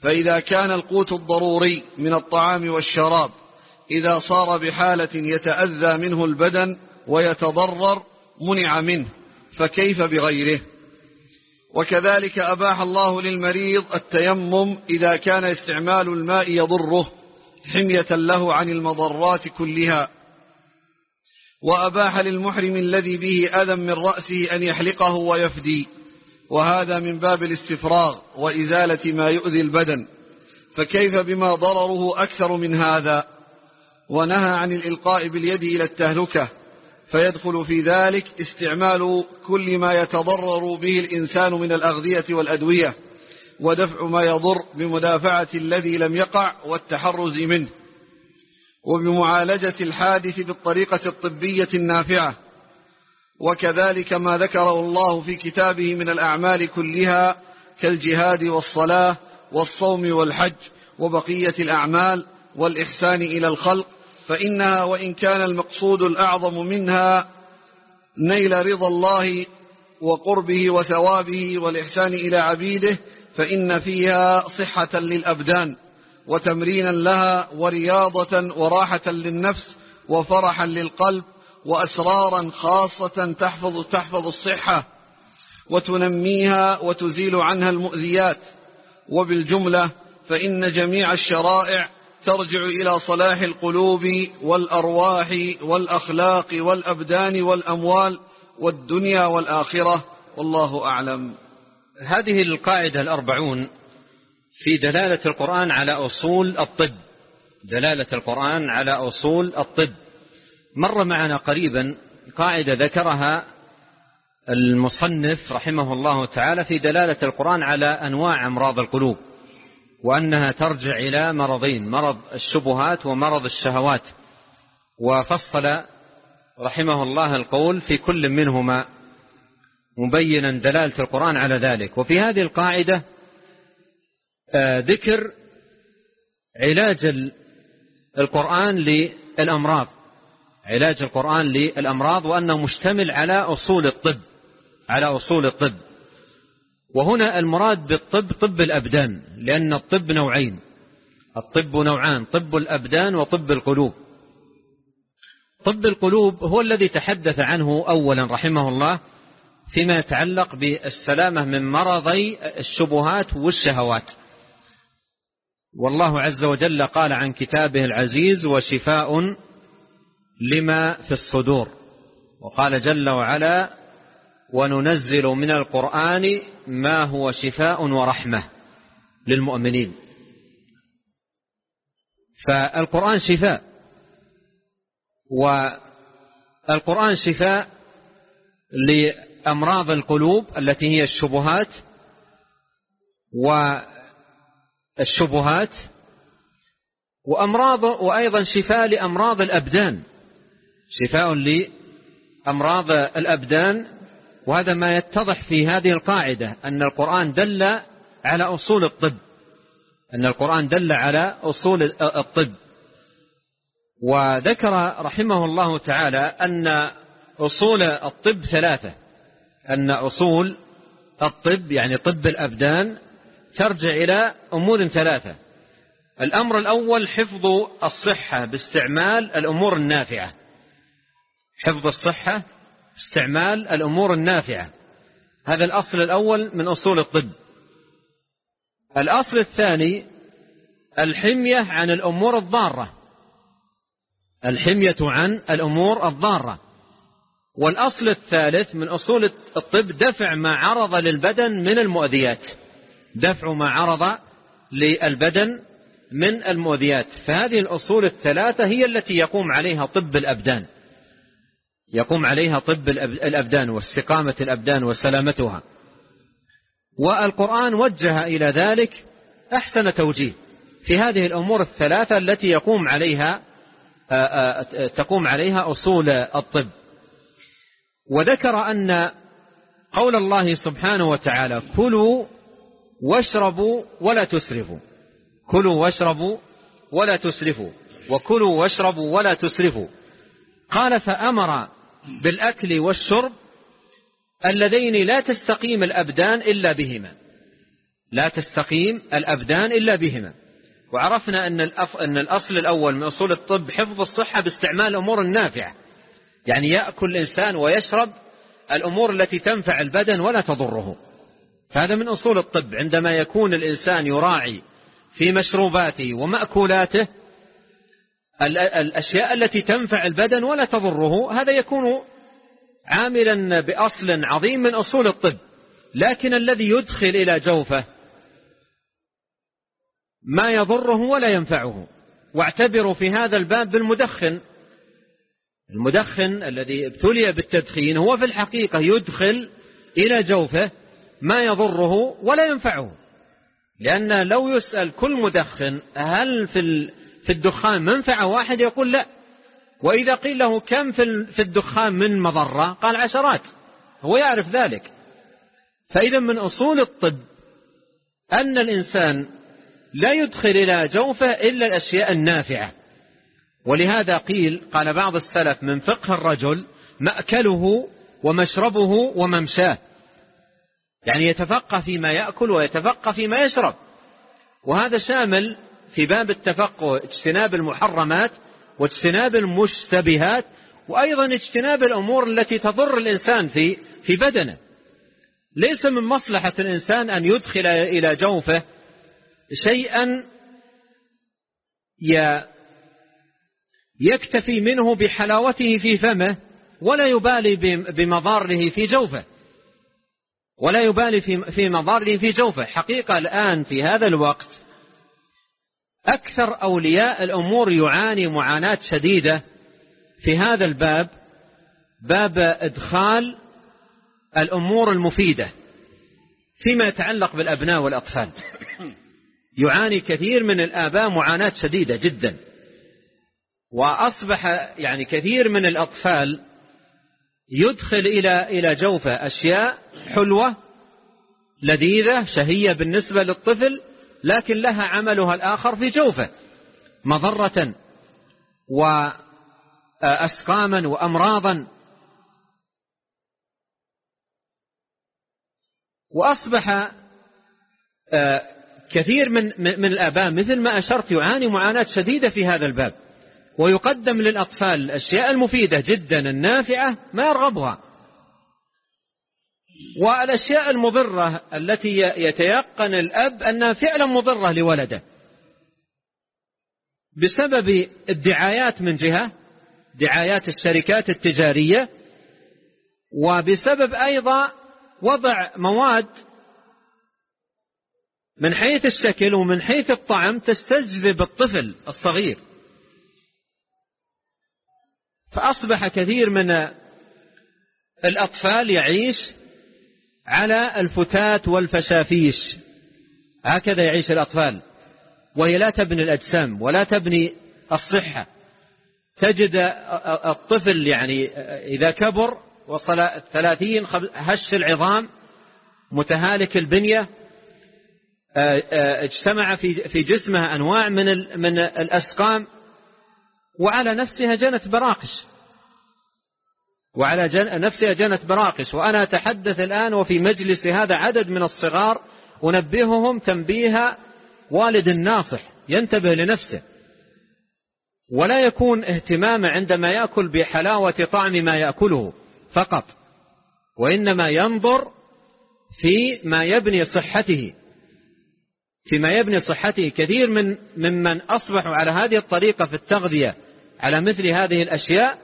[SPEAKER 1] فإذا كان القوت الضروري من الطعام والشراب إذا صار بحالة يتأذى منه البدن ويتضرر منع منه فكيف بغيره؟ وكذلك أباح الله للمريض التيمم إذا كان استعمال الماء يضره. حمية له عن المضرات كلها. وأباح للمحرم الذي به أذى من رأسه أن يحلقه ويفدي. وهذا من باب الاستفراغ وإزالة ما يؤذي البدن. فكيف بما ضرره أكثر من هذا؟ ونهى عن الإلقاء باليد إلى التهلكة. فيدخل في ذلك استعمال كل ما يتضرر به الإنسان من الأغذية والأدوية. ودفع ما يضر بمدافعة الذي لم يقع والتحرز منه وبمعالجة الحادث بالطريقة الطبية النافعة. وكذلك ما ذكره الله في كتابه من الأعمال كلها كالجهاد والصلاة والصوم والحج وبقية الأعمال والإحسان إلى الخلق فإنها وإن كان المقصود الأعظم منها نيل رضا الله وقربه وثوابه والإحسان إلى عبيده فإن فيها صحة للأبدان وتمرينا لها ورياضة وراحة للنفس وفرحا للقلب وأسرارا خاصة تحفظ, تحفظ الصحة وتنميها وتزيل عنها المؤذيات. وبالجملة فإن جميع الشرائع ترجع إلى صلاح القلوب والأرواح والأخلاق والأبدان والأموال والدنيا والآخرة. والله أعلم.
[SPEAKER 2] هذه القاعدة الأربعون في دلالة القرآن على أصول الطب. دلالة القرآن على أصول الطب. مر معنا قريبا قاعدة ذكرها المصنف رحمه الله تعالى في دلالة القرآن على أنواع أمراض القلوب وأنها ترجع إلى مرضين مرض الشبهات ومرض الشهوات. وفصل رحمه الله القول في كل منهما مبينا دلالة القرآن على ذلك. وفي هذه القاعدة آه، ذكر علاج القرآن للأمراض. علاج القرآن للأمراض وأنه مشتمل على أصول الطب على أصول الطب. وهنا المراد بالطب طب الأبدان لأن الطب نوعين. الطب نوعان طب الأبدان وطب القلوب. طب القلوب هو الذي تحدث عنه أولا رحمه الله فيما يتعلق بالسلامة من مرضي الشبهات والشهوات. والله عز وجل قال عن كتابه العزيز وشفاء لما في الصدور وقال جل وعلا وننزل من القرآن ما هو شفاء ورحمة للمؤمنين فالقرآن شفاء والقرآن شفاء لأمراض القلوب التي هي الشبهات والشبهات وأمراض وأيضا شفاء لأمراض الأبدان. شفاء لأمراض الأبدان وهذا ما يتضح في هذه القاعدة أن القرآن دل على أصول الطب. أن القرآن دل على أصول الطب. وذكر رحمه الله تعالى أن أصول الطب ثلاثة. أن أصول الطب يعني طب الأبدان ترجع إلى أمور ثلاثة. الأمر الأول حفظ الصحة باستعمال الأمور النافعة. حفظ الصحة استعمال الأمور النافعة. هذا الأصل الأول من أصول الطب. الأصل الثاني الحمية عن الأمور الضارة. الحمية عن الأمور الضارة. والأصل الثالث من أصول الطب دفع ما عرض للبدن من المؤذيات. دفع ما عرض للبدن من المؤذيات. فهذه الأصول الثلاثة هي التي يقوم عليها طب الأبدان. يقوم عليها طب الأبدان واستقامة الأبدان وسلامتها. والقرآن وجه إلى ذلك أحسن توجيه. في هذه الأمور الثلاثة التي يقوم عليها تقوم عليها أصول الطب. وذكر أن قول الله سبحانه وتعالى كلوا واشربوا ولا تسرفوا. كلوا واشربوا ولا تسرفوا. وكلوا واشربوا ولا تسرفوا. قال فأمر بالأكل والشرب اللذين لا تستقيم الأبدان إلا بهما. لا تستقيم الأبدان إلا بهما. وعرفنا أن, أن الأصل الأول من أصول الطب حفظ الصحة باستعمال الأمور النافعة. يعني يأكل الإنسان ويشرب الأمور التي تنفع البدن ولا تضره. فهذا من أصول الطب. عندما يكون الإنسان يراعي في مشروباته ومأكولاته الأشياء التي تنفع البدن ولا تضره هذا يكون عاملا بأصل عظيم من أصول الطب. لكن الذي يدخل إلى جوفه ما يضره ولا ينفعه. واعتبروا في هذا الباب بالمدخن. المدخن الذي ابتلي بالتدخين هو في الحقيقة يدخل إلى جوفه ما يضره ولا ينفعه. لأن لو يسأل كل مدخن هل في في الدخان منفعة واحد يقول لا. وإذا قيل له كم في الدخان من مضرة؟ قال عشرات. هو يعرف ذلك. فإذا من أصول الطب أن الإنسان لا يدخل إلى جوفه إلا الأشياء النافعة. ولهذا قيل قال بعض السلف من فقه الرجل مأكله ومشربه وممشاه. يعني يتفقه فيما يأكل ويتفقه فيما يشرب. وهذا شامل في باب التفقه اجتناب المحرمات واجتناب المشتبهات وأيضا اجتناب الأمور التي تضر الإنسان في في بدنه. ليس من مصلحة الإنسان أن يدخل إلى جوفه شيئا يكتفي منه بحلاوته في فمه ولا يبالي بمضاره في جوفه. ولا يبالي في مضاره في جوفه. حقيقة الآن في هذا الوقت أكثر أولياء الأمور يعاني معاناة شديدة في هذا الباب باب إدخال الأمور المفيدة فيما يتعلق بالأبناء والأطفال. يعاني كثير من الآباء معاناة شديدة جدا. وأصبح يعني كثير من الأطفال يدخل إلى إلى جوفة أشياء حلوة لذيذة شهية بالنسبة للطفل لكن لها عملها الآخر في جوفة مضرة وأسقاما وأمراضا. وأصبح آه، كثير من من الآباء مثل ما أشرت يعاني معاناة شديدة في هذا الباب. ويقدم للأطفال الأشياء المفيدة جدا النافعة ما يرغبها. والأشياء المضرة التي يتيقن الأب أنها فعلا مضرة لولده. بسبب الدعايات من جهة دعايات الشركات التجارية وبسبب أيضا وضع مواد من حيث الشكل ومن حيث الطعم تستجذب الطفل الصغير. فأصبح كثير من الأطفال يعيش على الفتات والفشافيش. هكذا يعيش الأطفال. وهي لا تبني الأجسام ولا تبني الصحة. تجد الطفل يعني إذا كبر وصل الثلاثين هش العظام متهالك البنية اجتمع في جسمها أنواع من من الأسقام وعلى نفسها جنت براقش. وعلى جن... نفسها جنت براقش. وأنا أتحدث الآن وفي مجلس هذا عدد من الصغار أنبههم تنبيه والد ناصح ينتبه لنفسه. ولا يكون اهتمامه عندما يأكل بحلاوة طعم ما يأكله فقط وإنما ينظر في ما يبني صحته. فيما يبني صحته. كثير من ممن أصبحوا على هذه الطريقة في التغذية. على مثل هذه الأشياء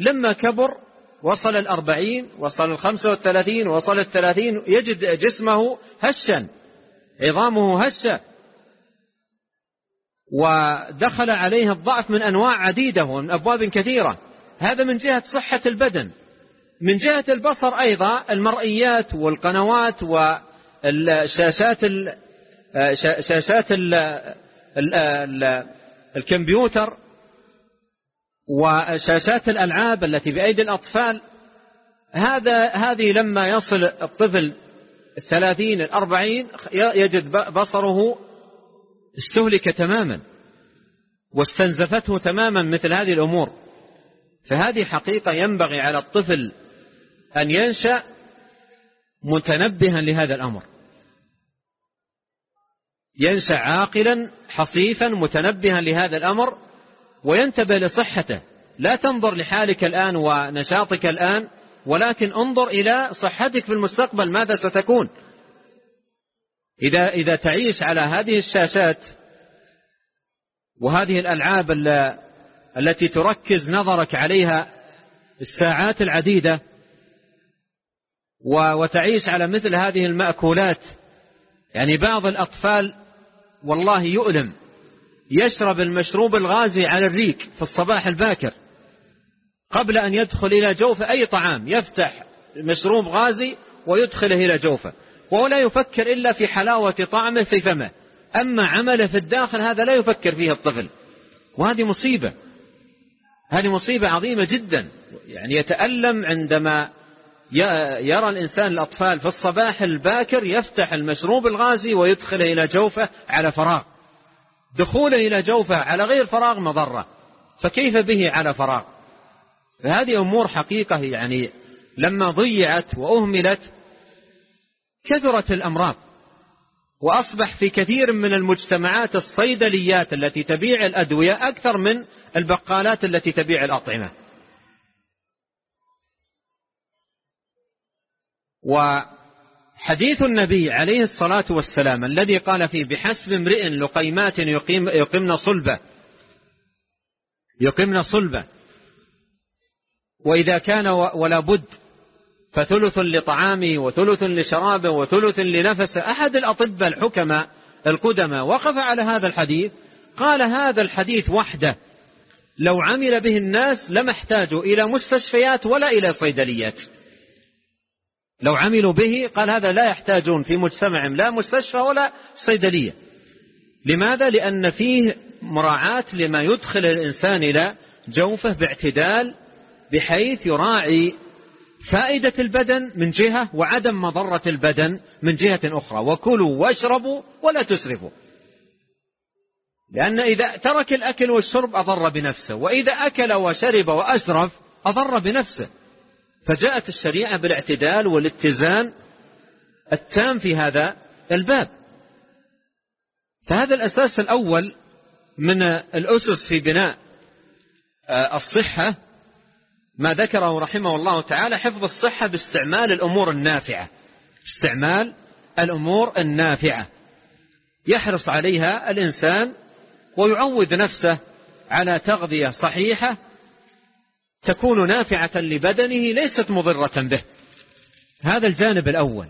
[SPEAKER 2] لما كبر وصل الأربعين وصل الخمسة والثلاثين وصل الثلاثين يجد جسمه هشا عظامه هشة ودخل عليه الضعف من أنواع عديدة ومن أبواب كثيرة. هذا من جهة صحة البدن. من جهة البصر أيضا المرئيات والقنوات والشاشات شاشات الكمبيوتر وشاشات الألعاب التي بأيدي الأطفال هذا هذه لما يصل الطفل الثلاثين الأربعين يجد بصره استهلك تماما واستنزفته تماما مثل هذه الأمور. فهذه حقيقة ينبغي على الطفل أن ينشأ متنبها لهذا الأمر. ينشأ عاقلا حصيفا متنبها لهذا الأمر. وينتبه لصحته. لا تنظر لحالك الآن ونشاطك الآن ولكن انظر إلى صحتك في المستقبل ماذا ستكون. إذا, إذا تعيش على هذه الشاشات وهذه الألعاب التي تركز نظرك عليها الساعات العديدة وتعيش على مثل هذه المأكولات يعني بعض الأطفال والله يؤلم. يشرب المشروب الغازي على الريق في الصباح الباكر قبل أن يدخل إلى جوف أي طعام يفتح مشروب غازي ويدخله إلى جوفه وهو لا يفكر إلا في حلاوة طعمه في فمه. أما عمله في الداخل هذا لا يفكر فيه الطفل. وهذه مصيبة. هذه مصيبة عظيمة جدا. يعني يتألم عندما يرى الإنسان الأطفال في الصباح الباكر يفتح المشروب الغازي ويدخله إلى جوفه على فراغ. دخوله إلى جوفه على غير فراغ مضرة. فكيف به على فراغ؟ فهذه أمور حقيقة يعني لما ضيعت وأهملت كثرت الأمراض. وأصبح في كثير من المجتمعات الصيدليات التي تبيع الأدوية أكثر من البقالات التي تبيع الأطعمة. وحديث النبي عليه الصلاة والسلام الذي قال فيه بحسب امرئ لقيمات يقيم يقمن صلبة. يقمن صلبة. وإذا كان ولا بد فثلث لطعامه وثلث لشرابه وثلث لنفسه أحد الأطباء الحكماء القدماء. وقف على هذا الحديث. قال هذا الحديث وحده. لو عمل به الناس لما احتاجوا إلى مستشفيات ولا إلى صيدليات. لو عملوا به قال هذا لا يحتاجون في مجتمعهم لا مستشفى ولا صيدلية. لماذا؟ لأن فيه مراعاة لما يدخل الإنسان إلى جوفه باعتدال بحيث يراعي فائدة البدن من جهة وعدم مضرة البدن من جهة أخرى. وكلوا واشربوا ولا تسرفوا. لأن إذا ترك الأكل والشرب أضر بنفسه وإذا أكل وشرب وأسرف أضر بنفسه. فجاءت الشريعة بالاعتدال والاتزان التام في هذا الباب. فهذا الأساس الأول من الأسس في بناء آه، الصحة. ما ذكره رحمه الله تعالى حفظ الصحة باستعمال الأمور النافعة. استعمال الأمور النافعة. يحرص عليها الإنسان ويعود نفسه على تغذية صحيحة تكون نافعة لبدنه ليست مضرة به. هذا الجانب الأول.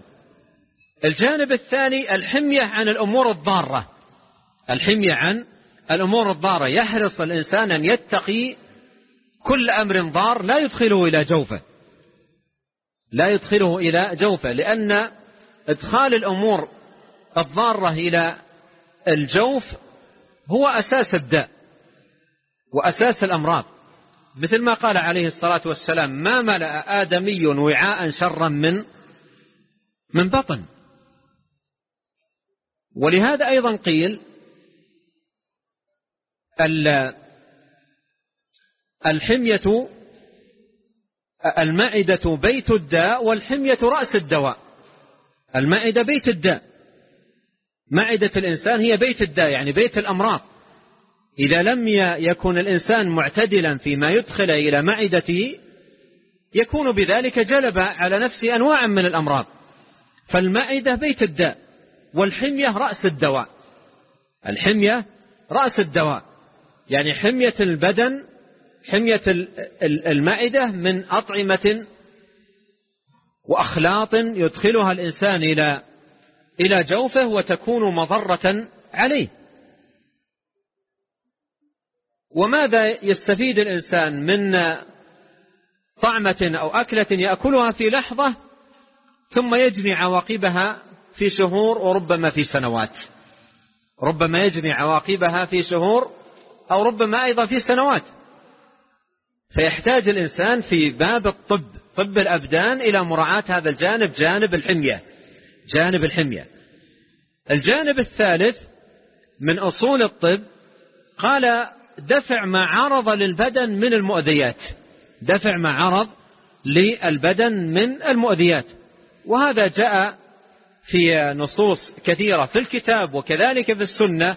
[SPEAKER 2] الجانب الثاني الحمية عن الأمور الضارة. الحمية عن الأمور الضارة. يحرص الإنسان أن يتقي كل أمر ضار لا يدخله إلى جوفه. لا يدخله إلى جوفه لأن إدخال الأمور الضارة إلى الجوف هو أساس الداء وأساس الأمراض. مثل ما قال عليه الصلاة والسلام ما ملأ آدمي وعاء شرا من من بطن. ولهذا أيضا قيل الحمية المعدة بيت الداء والحمية رأس الدواء. المعدة بيت الداء. معدة الإنسان هي بيت الداء يعني بيت الأمراض. إذا لم يكن الإنسان معتدلا فيما يدخل إلى معدته يكون بذلك جلب على نفسه أنواع من الأمراض. فالمعدة بيت الداء والحمية رأس الدواء. الحمية رأس الدواء. يعني حمية البدن حمية المعدة من أطعمة وأخلاط يدخلها الإنسان إلى جوفه وتكون مضرة عليه. وماذا يستفيد الإنسان من طعمة أو أكلة يأكلها في لحظة ثم يجني عواقبها في شهور وربما في سنوات؟ ربما يجني عواقبها في شهور أو ربما أيضا في سنوات. فيحتاج الإنسان في باب الطب طب الأبدان إلى مراعاة هذا الجانب جانب الحمية جانب الحمية. الجانب الثالث من أصول الطب قال دفع ما عرض للبدن من المؤذيات. دفع ما عرض للبدن من المؤذيات. وهذا جاء في نصوص كثيرة في الكتاب وكذلك في السنة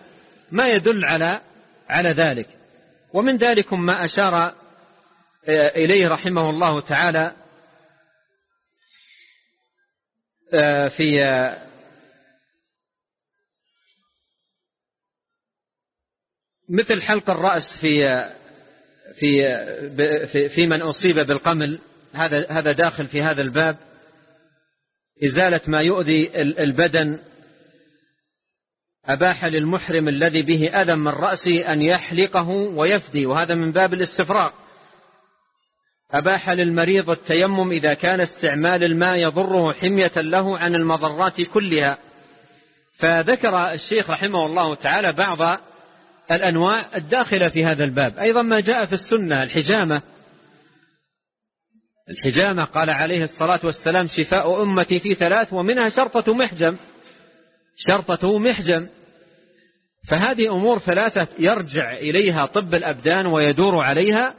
[SPEAKER 2] ما يدل على على ذلك. ومن ذلك ما أشار إليه رحمه الله تعالى في مثل حلق الرأس في في في من أصيب بالقمل هذا هذا داخل في هذا الباب. إزالة ما يؤذي البدن. أباح للمحرم الذي به أذى من رأسه أن يحلقه ويفدي وهذا من باب الاستفراغ. أباح للمريض التيمم إذا كان استعمال الماء يضره حمية له عن المضرات كلها. فذكر الشيخ رحمه الله تعالى بعض الأنواع الداخلة في هذا الباب. أيضا ما جاء في السنة الحجامة. الحجامة قال عليه الصلاة والسلام شفاء أمتي في ثلاث ومنها شرطة محجم. شرطة محجم. فهذه أمور ثلاثة يرجع إليها طب الأبدان ويدور عليها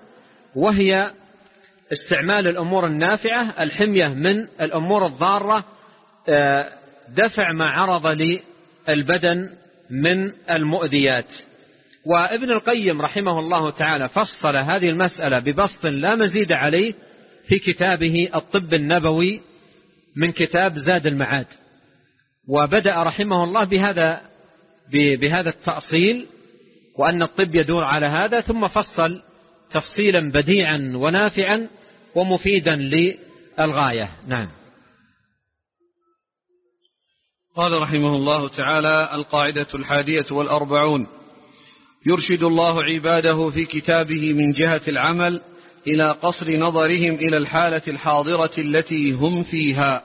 [SPEAKER 2] وهي استعمال الأمور النافعة الحمية من الأمور الضارة آه، دفع ما عرض للبدن من المؤذيات. وابن القيم رحمه الله تعالى فصل هذه المسألة ببسط لا مزيد عليه في كتابه الطب النبوي من كتاب زاد المعاد. وبدأ رحمه الله بهذا بهذا التأصيل وأن الطب يدور على هذا ثم فصل تفصيلا بديعا ونافعا ومفيدا للغاية. نعم.
[SPEAKER 1] قال رحمه الله تعالى القاعدة الحادية والأربعون يرشد الله عباده في كتابه من جهة العمل إلى قصر نظرهم إلى الحالة الحاضرة التي هم فيها.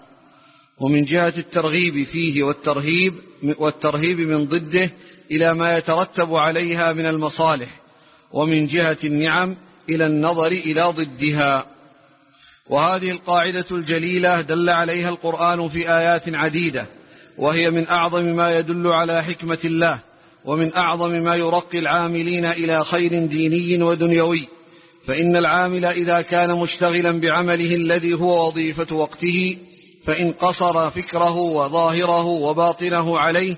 [SPEAKER 1] ومن جهة الترغيب فيه والترهيب والترهيب من ضده إلى ما يترتب عليها من المصالح. ومن جهة النعم إلى النظر إلى ضدها. وهذه القاعدة الجليلة دل عليها القرآن في آيات عديدة وهي من أعظم ما يدل على حكمة الله. ومن أعظم ما يرقي العاملين إلى خير ديني ودنيوي فإن العامل إذا كان مشتغلا بعمله الذي هو وظيفة وقته فإن قصر فكره وظاهره وباطنه عليه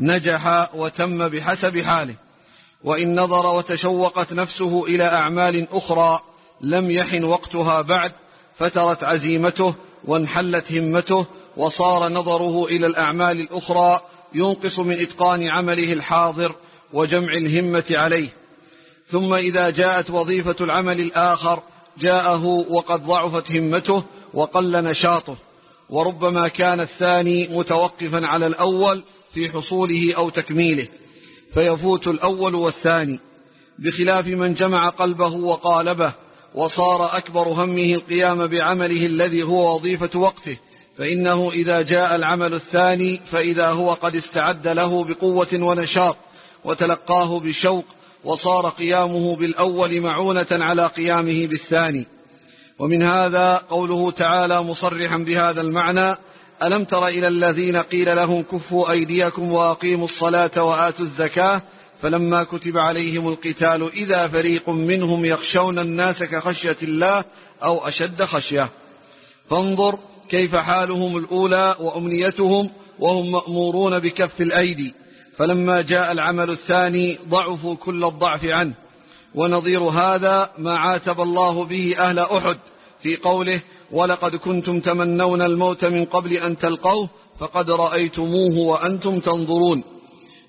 [SPEAKER 1] نجح وتم بحسب حاله. وإن نظر وتشوقت نفسه إلى أعمال أخرى لم يحن وقتها بعد فترت عزيمته وانحلت همته وصار نظره إلى الأعمال الأخرى ينقص من إتقان عمله الحاضر وجمع الهمة عليه. ثم إذا جاءت وظيفة العمل الآخر جاءه وقد ضعفت همته وقل نشاطه. وربما كان الثاني متوقفا على الأول في حصوله أو تكميله. فيفوت الأول والثاني. بخلاف من جمع قلبه وقالبه وصار أكبر همه القيام بعمله الذي هو وظيفة وقته. فإنه إذا جاء العمل الثاني فإذا هو قد استعد له بقوة ونشاط وتلقاه بشوق وصار قيامه بالأول معونة على قيامه بالثاني. ومن هذا قوله تعالى مصرحا بهذا المعنى ألم تر إلى الذين قيل لهم كفوا أيديكم وأقيموا الصلاة وآتوا الزكاة؟ فلما كتب عليهم القتال إذا فريق منهم يخشون الناس كخشية الله أو أشد خشية. فانظر كيف حالهم الأولى وأمنيتهم وهم مأمورون بكف الأيدي. فلما جاء العمل الثاني ضعفوا كل الضعف عنه. ونظير هذا ما عاتب الله به أهل أحد في قوله ولقد كنتم تمنون الموت من قبل أن تلقوه فقد رأيتموه وأنتم تنظرون.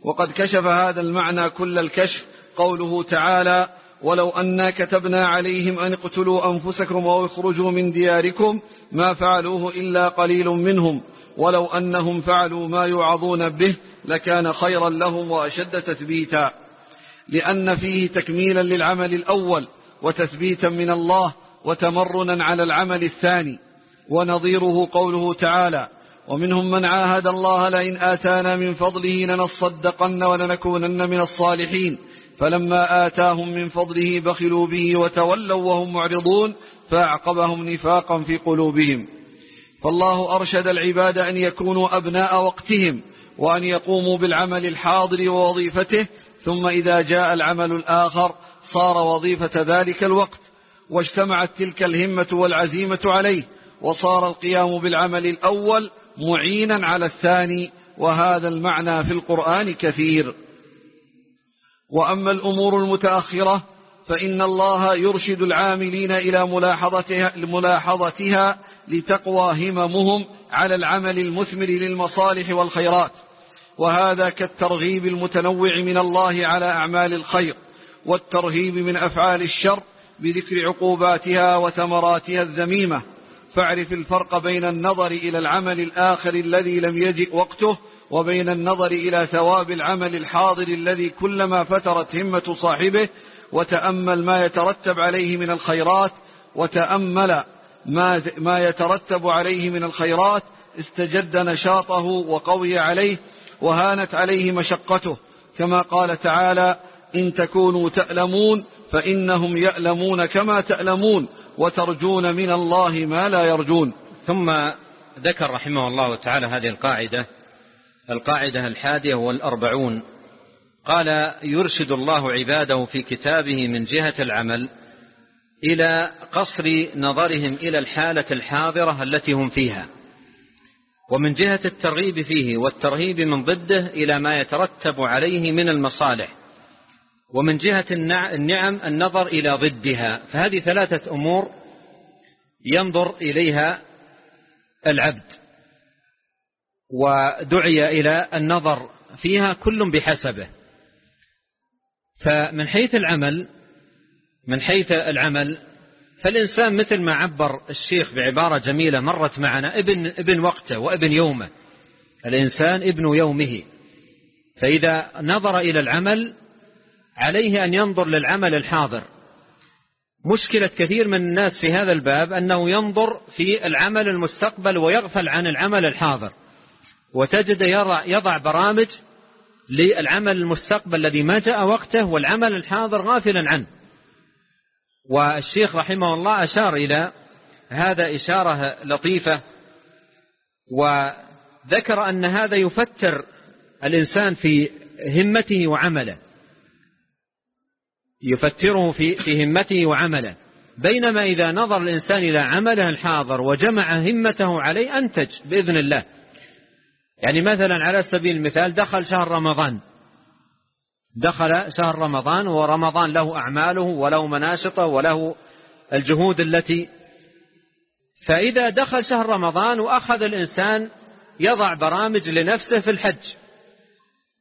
[SPEAKER 1] وقد كشف هذا المعنى كل الكشف. قوله تعالى ولو أنا كتبنا عليهم أن اقتلوا أنفسكم أو اخرجوا من دياركم ما فعلوه إلا قليل منهم. ولو أنهم فعلوا ما يوعظون به لكان خيرا لهم وأشد تثبيتا. لأن فيه تكميلا للعمل الأول وتثبيتا من الله وتمرنا على العمل الثاني. ونظيره قوله تعالى ومنهم من عاهد الله لئن آتانا من فضله لنصدقن ولنكونن من الصالحين. فلما آتاهم من فضله بخلوا به وتولوا وهم معرضون. فأعقبهم نفاقا في قلوبهم. فالله أرشد العباد أن يكونوا أبناء وقتهم وأن يقوموا بالعمل الحاضر ووظيفته ثم إذا جاء العمل الآخر صار وظيفة ذلك الوقت واجتمعت تلك الهمة والعزيمة عليه وصار القيام بالعمل الأول معينا على الثاني وهذا المعنى في القرآن كثير. وأما الأمور المتأخرة فإن الله يرشد العاملين إلى ملاحظتها, ملاحظتها لتقوى هممهم على العمل المثمر للمصالح والخيرات. وهذا كالترغيب المتنوع من الله على أعمال الخير والترهيب من أفعال الشر بذكر عقوباتها وثمراتها الذميمة. فاعرف الفرق بين النظر إلى العمل الآخر الذي لم يجئ وقته وبين النظر إلى ثواب العمل الحاضر الذي كلما فترت همة صاحبه وتأمل ما يترتب عليه من الخيرات وتأمل ما, ما يترتب عليه من الخيرات استجد نشاطه وقوي عليه وهانت عليه مشقته. كما قال تعالى إن تكونوا تألمون فإنهم يألمون كما تألمون وترجون من الله ما لا يرجون.
[SPEAKER 2] ثم ذكر رحمه الله تعالى هذه القاعدة القاعدة الحادية والأربعون. قال يرشد الله عباده في كتابه من جهة العمل إلى قصر نظرهم إلى الحالة الحاضرة التي هم فيها ومن جهة الترغيب فيه والترهيب من ضده إلى ما يترتب عليه من المصالح ومن جهة النعم النظر إلى ضدها. فهذه ثلاثة أمور ينظر إليها العبد ودعي إلى النظر فيها كل بحسبه. فمن حيث العمل من حيث العمل فالإنسان مثل ما عبر الشيخ بعبارة جميلة مرت معنا ابن, ابن وقته وابن يومه. الإنسان ابن يومه. فإذا نظر إلى العمل عليه أن ينظر للعمل الحاضر. مشكلة كثير من الناس في هذا الباب أنه ينظر في العمل المستقبل ويغفل عن العمل الحاضر. وتجد يضع, برامج للعمل المستقبل الذي ما جاء وقته والعمل الحاضر غافلا عنه. والشيخ رحمه الله أشار إلى هذا إشارة لطيفة وذكر أن هذا يفتر الإنسان في همته وعمله. يفتره في, في همته وعمله. بينما إذا نظر الإنسان إلى عمله الحاضر وجمع همته عليه أنتج بإذن الله. يعني مثلا على سبيل المثال دخل شهر رمضان. دخل شهر رمضان ورمضان له أعماله وله مناشطه وله الجهود التي فإذا دخل شهر رمضان وأخذ الإنسان يضع برامج لنفسه في الحج.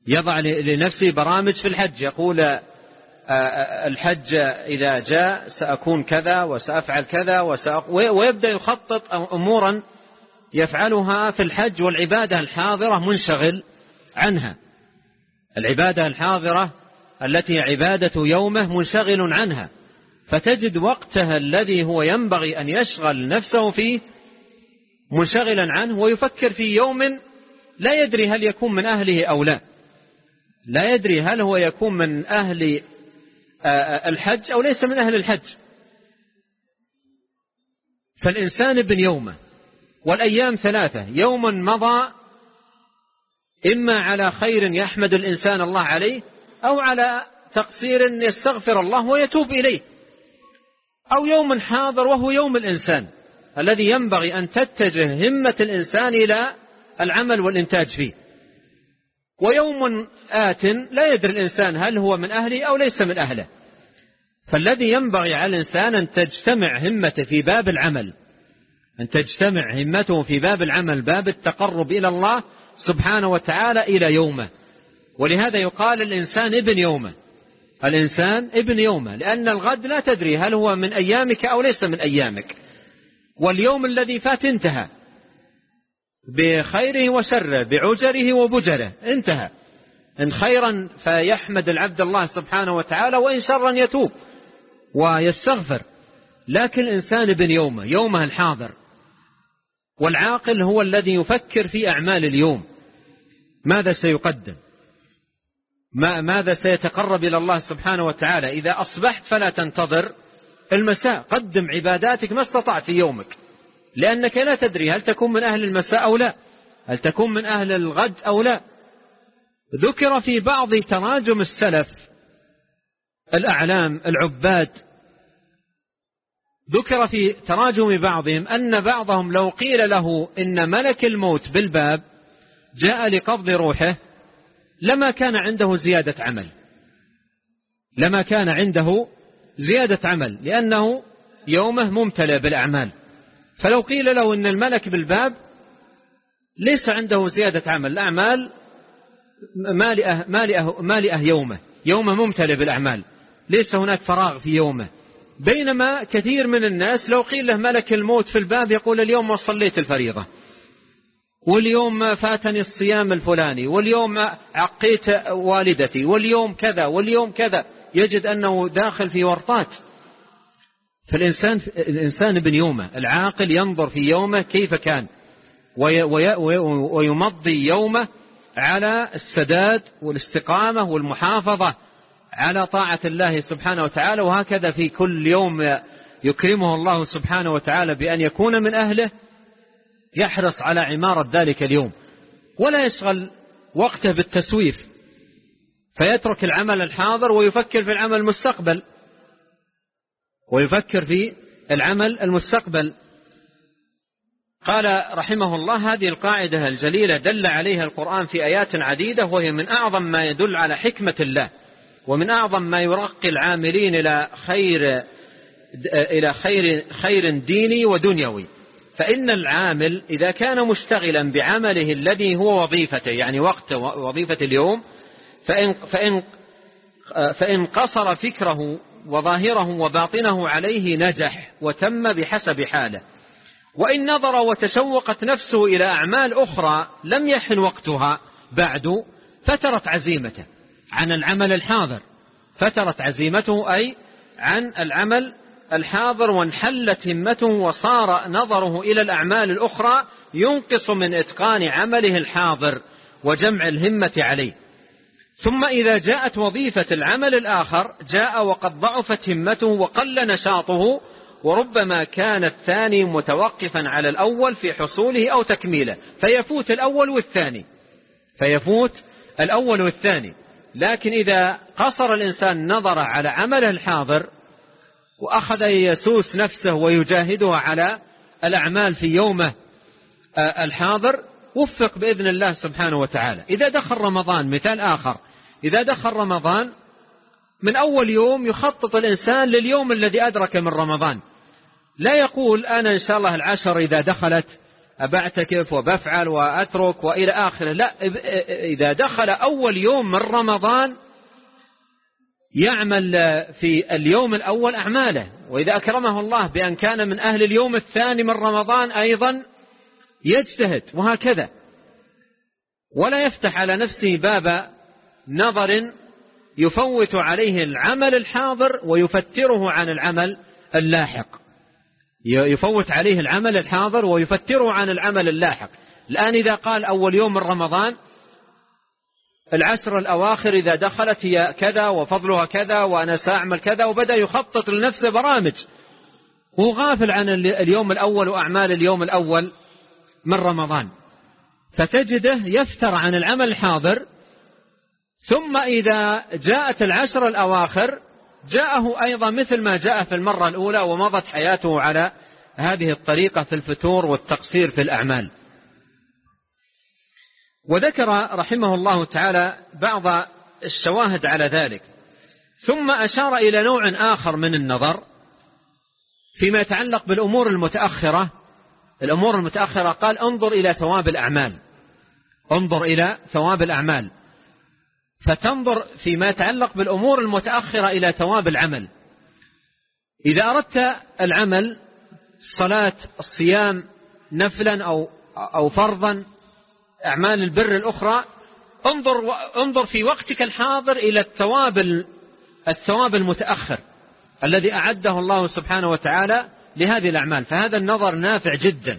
[SPEAKER 2] يضع لنفسه برامج في الحج. يقول آه، آه، الحج إذا جاء سأكون كذا وسأفعل كذا ويبدأ يخطط أمورا يفعلها في الحج والعبادة الحاضرة منشغل عنها. العبادة الحاضرة التي عبادة يومه منشغل عنها. فتجد وقتها الذي هو ينبغي أن يشغل نفسه فيه منشغلا عنه ويفكر في يوم لا يدري هل يكون من أهله أو لا. لا يدري هل هو يكون من أهل الحج أو ليس من أهل الحج. فالإنسان ابن يومه. والأيام ثلاثة. يوم مضى إما على خير يحمد الإنسان الله عليه أو على تقصير يستغفر الله ويتوب إليه. أو يوم حاضر وهو يوم الإنسان. الذي ينبغي أن تتجه همة الإنسان إلى العمل والإنتاج فيه. ويوم آت لا يدري الإنسان هل هو من أهله أو ليس من أهله. فالذي ينبغي على الإنسان أن تجتمع همته في باب العمل. أن تجتمع همته في باب العمل باب التقرب إلى الله سبحانه وتعالى إلى يومه. ولهذا يقال الإنسان ابن يومه. الإنسان ابن يومه لأن الغد لا تدري هل هو من أيامك أو ليس من أيامك. واليوم الذي فات انتهى. بخيره وشره بعجره وبجره انتهى. إن خيرا فيحمد العبد الله سبحانه وتعالى وإن شرا يتوب ويستغفر. لكن الإنسان ابن يومه يومه الحاضر. والعاقل هو الذي يفكر في أعمال اليوم. ماذا سيقدم؟ ما ماذا سيتقرب إلى الله سبحانه وتعالى؟ إذا أصبحت فلا تنتظر المساء. قدم عباداتك ما استطعت في يومك. لأنك لا تدري هل تكون من أهل المساء أو لا. هل تكون من أهل الغد أو لا. ذكر في بعض تراجم السلف الأعلام العباد ذكر في تراجم بعضهم أن بعضهم لو قيل له إن ملك الموت بالباب جاء لقبض روحه لما كان عنده زيادة عمل. لما كان عنده زيادة عمل لأنه يومه ممتلئ بالأعمال. فلو قيل له إن الملك بالباب ليس عنده زيادة عمل الأعمال مالئة, مالئة, مالئة يومه يومه ممتلئ بالأعمال. ليس هناك فراغ في يومه. بينما كثير من الناس لو قيل له ملك الموت في الباب يقول اليوم ما صليت الفريضة واليوم فاتني الصيام الفلاني واليوم عقيت والدتي واليوم كذا واليوم كذا يجد أنه داخل في ورطات. فالإنسان الإنسان ابن يومة العاقل ينظر في يومه كيف كان ويمضي يومه على السداد والاستقامة والمحافظة. على طاعة الله سبحانه وتعالى وهكذا في كل يوم يكرمه الله سبحانه وتعالى بأن يكون من أهله يحرص على عمارة ذلك اليوم ولا يشغل وقته بالتسويف فيترك العمل الحاضر ويفكر في العمل المستقبل ويفكر في العمل المستقبل. قال رحمه الله هذه القاعدة الجليلة دل عليها القرآن في آيات عديدة وهي من أعظم ما يدل على حكمة الله. ومن أعظم ما يرقي العاملين إلى خير إلى خير خير ديني ودنيوي. فإن العامل إذا كان مشتغلا بعمله الذي هو وظيفته يعني وقت وظيفة اليوم فإن, فإن, فإن قصر فكره وظاهره وباطنه عليه نجح وتم بحسب حاله. وإن نظر وتشوقت نفسه إلى أعمال أخرى لم يحن وقتها بعد فترت عزيمته. عن العمل الحاضر. فترت عزيمته أي عن العمل الحاضر وانحلت همته وصار نظره إلى الأعمال الأخرى ينقص من إتقان عمله الحاضر وجمع الهمة عليه. ثم إذا جاءت وظيفة العمل الآخر جاء وقد ضعفت همته وقل نشاطه وربما كان الثاني متوقفا على الأول في حصوله أو تكميله فيفوت الأول والثاني. فيفوت الأول والثاني. لكن إذا قصر الإنسان نظر على عمله الحاضر وأخذ يسوس نفسه ويجاهدها على الأعمال في يومه آه، الحاضر وفق بإذن الله سبحانه وتعالى. إذا دخل رمضان مثال آخر إذا دخل رمضان من أول يوم يخطط الإنسان لليوم الذي أدرك من رمضان. لا يقول أنا إن شاء الله العشر إذا دخلت أبعتكف وبفعل وأترك وإلى آخره. لا إذا دخل أول يوم من رمضان يعمل في اليوم الأول أعماله. وإذا أكرمه الله بأن كان من أهل اليوم الثاني من رمضان أيضا يجتهد وهكذا. ولا يفتح على نفسه باب نظر يفوت عليه العمل الحاضر ويفتره عن العمل اللاحق. يفوت عليه العمل الحاضر ويفتره عن العمل اللاحق. الآن إذا قال أول يوم من رمضان العشر الأواخر إذا دخلت هي كذا وفضلها كذا وأنا سأعمل كذا وبدأ يخطط لنفسه برامج. هو غافل عن اليوم الأول وأعمال اليوم الأول من رمضان. فتجده يفتر عن العمل الحاضر ثم إذا جاءت العشر الأواخر جاءه أيضا مثل ما جاء في المرة الأولى ومضت حياته على هذه الطريقة في الفتور والتقصير في الأعمال. وذكر رحمه الله تعالى بعض الشواهد على ذلك. ثم أشار إلى نوع آخر من النظر فيما يتعلق بالأمور المتأخرة. الأمور المتأخرة قال انظر إلى ثواب الأعمال. انظر إلى ثواب الأعمال. فتنظر فيما يتعلق بالأمور المتأخرة إلى ثواب العمل. إذا أردت العمل صلاة الصيام نفلا أو, أو فرضا أعمال البر الأخرى انظر, انظر في وقتك الحاضر إلى الثواب الثواب المتأخر الذي أعده الله سبحانه وتعالى لهذه الأعمال. فهذا النظر نافع جدا.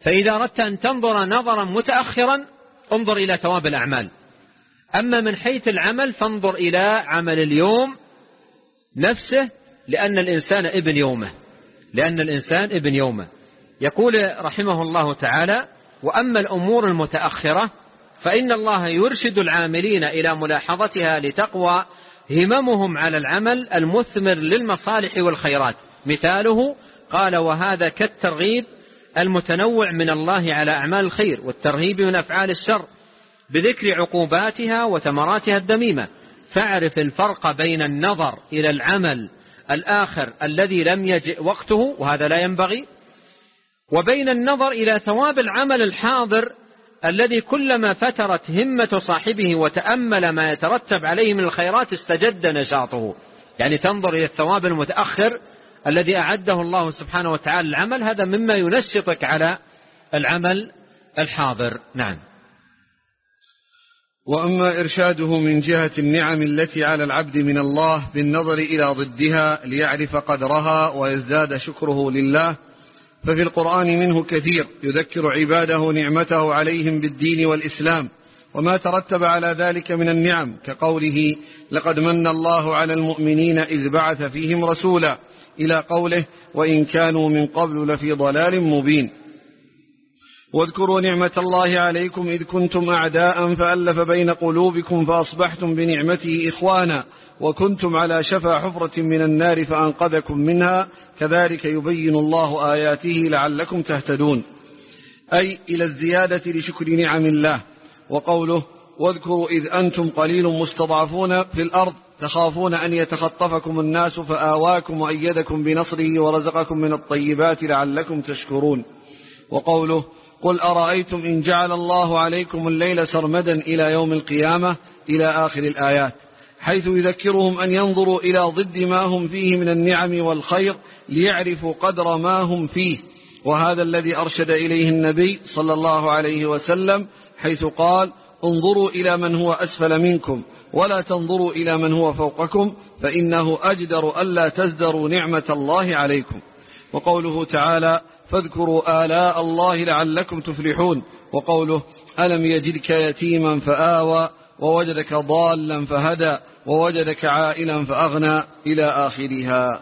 [SPEAKER 2] فإذا أردت أن تنظر نظرا متأخرا انظر إلى ثواب الأعمال. أما من حيث العمل فانظر إلى عمل اليوم نفسه لأن الإنسان ابن يومه لأن الإنسان ابن يومه. يقول رحمه الله تعالى وأما الأمور المتأخرة فإن الله يرشد العاملين إلى ملاحظتها لتقوى هممهم على العمل المثمر للمصالح والخيرات. مثاله قال وهذا كالترغيب المتنوع من الله على أعمال الخير والترهيب من أفعال الشر. بذكر عقوباتها وثمراتها الدميمة. فاعرف الفرق بين النظر إلى العمل الآخر الذي لم يجئ وقته وهذا لا ينبغي وبين النظر إلى ثواب العمل الحاضر الذي كلما فترت همة صاحبه وتأمل ما يترتب عليه من الخيرات استجد نشاطه. يعني تنظر إلى الثواب المتأخر الذي أعده الله سبحانه وتعالى العمل هذا مما ينشطك على العمل الحاضر. نعم.
[SPEAKER 1] وأما إرشاده من جهة النعم التي على العبد من الله بالنظر إلى ضدها ليعرف قدرها ويزداد شكره لله ففي القرآن منه كثير يذكر عباده نعمته عليهم بالدين والإسلام وما ترتب على ذلك من النعم كقوله لقد من الله على المؤمنين إذ بعث فيهم رسولا إلى قوله وإن كانوا من قبل لفي ضلال مبين واذكروا نعمة الله عليكم إذ كنتم أعداء فألف بين قلوبكم فأصبحتم بنعمته إخوانا وكنتم على شفا حفرة من النار فأنقذكم منها. كذلك يبين الله آياته لعلكم تهتدون. أي إلى الزيادة لشكر نعم الله. وقوله واذكروا إذ أنتم قليل مستضعفون في الأرض تخافون أن يتخطفكم الناس فآواكم وأيدكم بنصره ورزقكم من الطيبات لعلكم تشكرون. وقوله قل أرأيتم إن جعل الله عليكم الليل سرمدا إلى يوم القيامة إلى آخر الآيات حيث يذكرهم أن ينظروا إلى ضد ما هم فيه من النعم والخير ليعرفوا قدر ما هم فيه. وهذا الذي أرشد إليه النبي صلى الله عليه وسلم حيث قال انظروا إلى من هو أسفل منكم ولا تنظروا إلى من هو فوقكم فإنه أجدر ألا تزدروا نعمة الله عليكم. وقوله تعالى فاذكروا آلاء الله لعلكم تفلحون. وقوله ألم يجدك يتيما فآوى ووجدك ضالا فهدى ووجدك عائلا فأغنى إلى آخرها.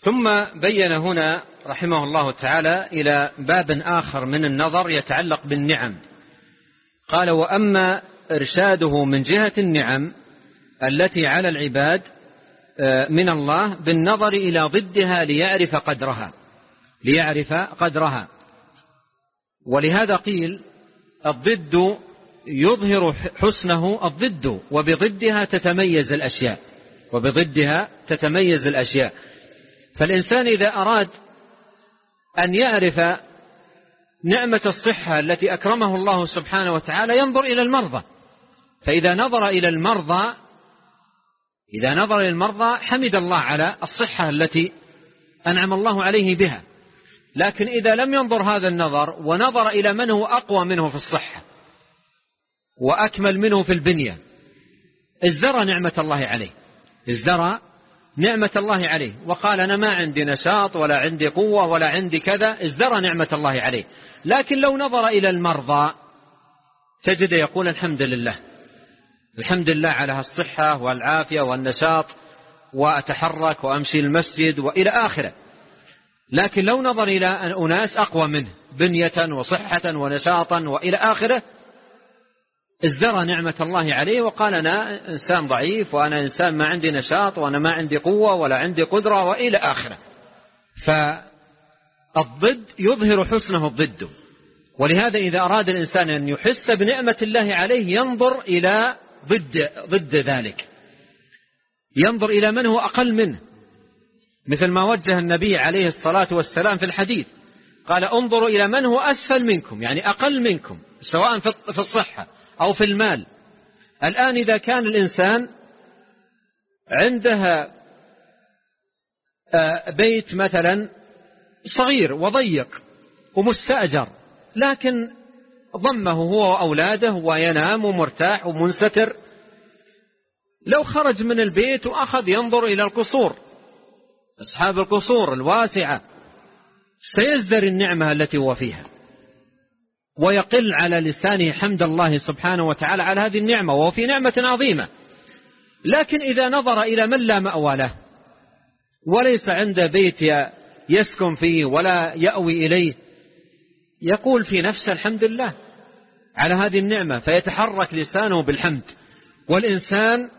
[SPEAKER 2] ثم بين هنا رحمه الله تعالى إلى باب آخر من النظر يتعلق بالنعم. قال وأما إرشاده من جهة النعم التي على العباد آه، من الله بالنظر إلى ضدها ليعرف قدرها. ليعرف قدرها. ولهذا قيل الضد يظهر حسنه الضد وبضدها تتميز الأشياء. وبضدها تتميز الأشياء. فالإنسان إذا أراد أن يعرف نعمة الصحة التي أكرمه الله سبحانه وتعالى ينظر إلى المرضى. فإذا نظر إلى المرضى إذا نظر إلى المرضى حمد الله على الصحة التي أنعم الله عليه بها. لكن إذا لم ينظر هذا النظر ونظر إلى من هو أقوى منه في الصحة وأكمل منه في البنية ازدرى نعمة الله عليه. ازدرى نعمة الله عليه. وقال أنا ما عندي نشاط ولا عندي قوة ولا عندي كذا ازدرى نعمة الله عليه. لكن لو نظر إلى المرضى تجد يقول الحمد لله. الحمد لله على الصحة والعافية والنشاط وأتحرك وأمشي المسجد وإلى آخره. لكن لو نظر إلى أناس أقوى منه بنية وصحة ونشاطا وإلى آخره ازدرى نعمة الله عليه وقال أنا إنسان ضعيف وأنا إنسان ما عندي نشاط وأنا ما عندي قوة ولا عندي قدرة وإلى آخره. فالضد يظهر حسنه الضد. ولهذا إذا أراد الإنسان أن يحس بنعمة الله عليه ينظر إلى ضد, ضد ذلك. ينظر إلى من هو أقل منه. مثل ما وجه النبي عليه الصلاة والسلام في الحديث. قال انظروا إلى من هو أسفل منكم يعني أقل منكم سواء في الصحة أو في المال. الآن إذا كان الإنسان عنده آه، بيت مثلا صغير وضيق ومستأجر لكن ضمه هو وأولاده وينام ومرتاح ومنستر لو خرج من البيت وأخذ ينظر إلى القصور أصحاب القصور الواسعة سيزدر النعمة التي هو فيها. ويقل على لسانه حمد الله سبحانه وتعالى على هذه النعمة وهو في نعمة عظيمة. لكن إذا نظر إلى من لا مأوى له وليس عنده بيت يسكن فيه ولا يأوي إليه يقول في نفسه الحمد لله على هذه النعمة فيتحرك لسانه بالحمد. والإنسان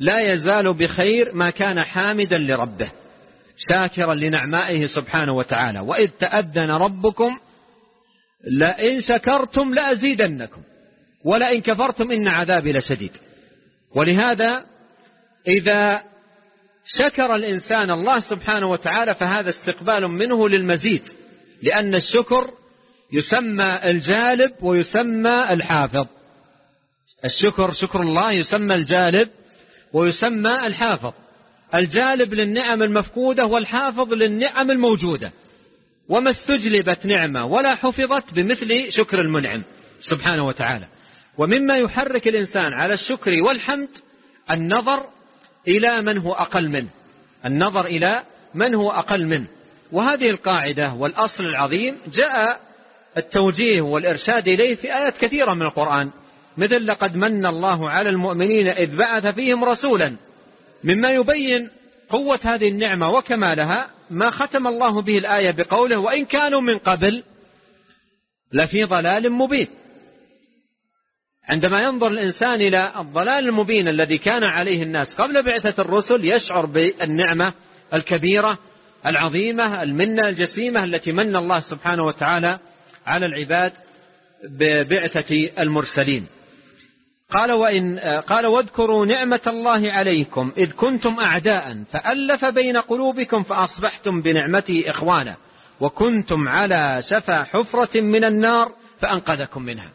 [SPEAKER 2] لا يزال بخير ما كان حامدا لربه. شاكرا لنعمائه سبحانه وتعالى. وإذ تأذن ربكم لئن شكرتم لأزيدنكم ولئن كفرتم إن عذابي لشديد. ولهذا إذا شكر الإنسان الله سبحانه وتعالى فهذا استقبال منه للمزيد لأن الشكر يسمى الجالب ويسمى الحافظ. الشكر شكر الله يسمى الجالب ويسمى الحافظ. الجالب للنعم المفقودة والحافظ للنعم الموجودة. وما استجلبت نعمة ولا حفظت بمثل شكر المنعم سبحانه وتعالى. ومما يحرك الإنسان على الشكر والحمد النظر إلى من هو أقل منه. النظر إلى من هو أقل منه. وهذه القاعدة والأصل العظيم جاء التوجيه والإرشاد إليه في آيات كثيرة من القرآن. مثل لقد من الله على المؤمنين إذ بعث فيهم رسولا مما يبين قوة هذه النعمة وكمالها ما ختم الله به الآية بقوله وإن كانوا من قبل لفي ضلال مبين. عندما ينظر الإنسان إلى الضلال المبين الذي كان عليه الناس قبل بعثة الرسل يشعر بالنعمة الكبيرة العظيمة المنة الجسيمة التي من الله سبحانه وتعالى على العباد ببعثة المرسلين. قال وإن قال واذكروا نعمة الله عليكم إذ كنتم أعداء فألف بين قلوبكم فأصبحتم بنعمته إخوانا وكنتم على شفا حفرة من النار فأنقذكم منها.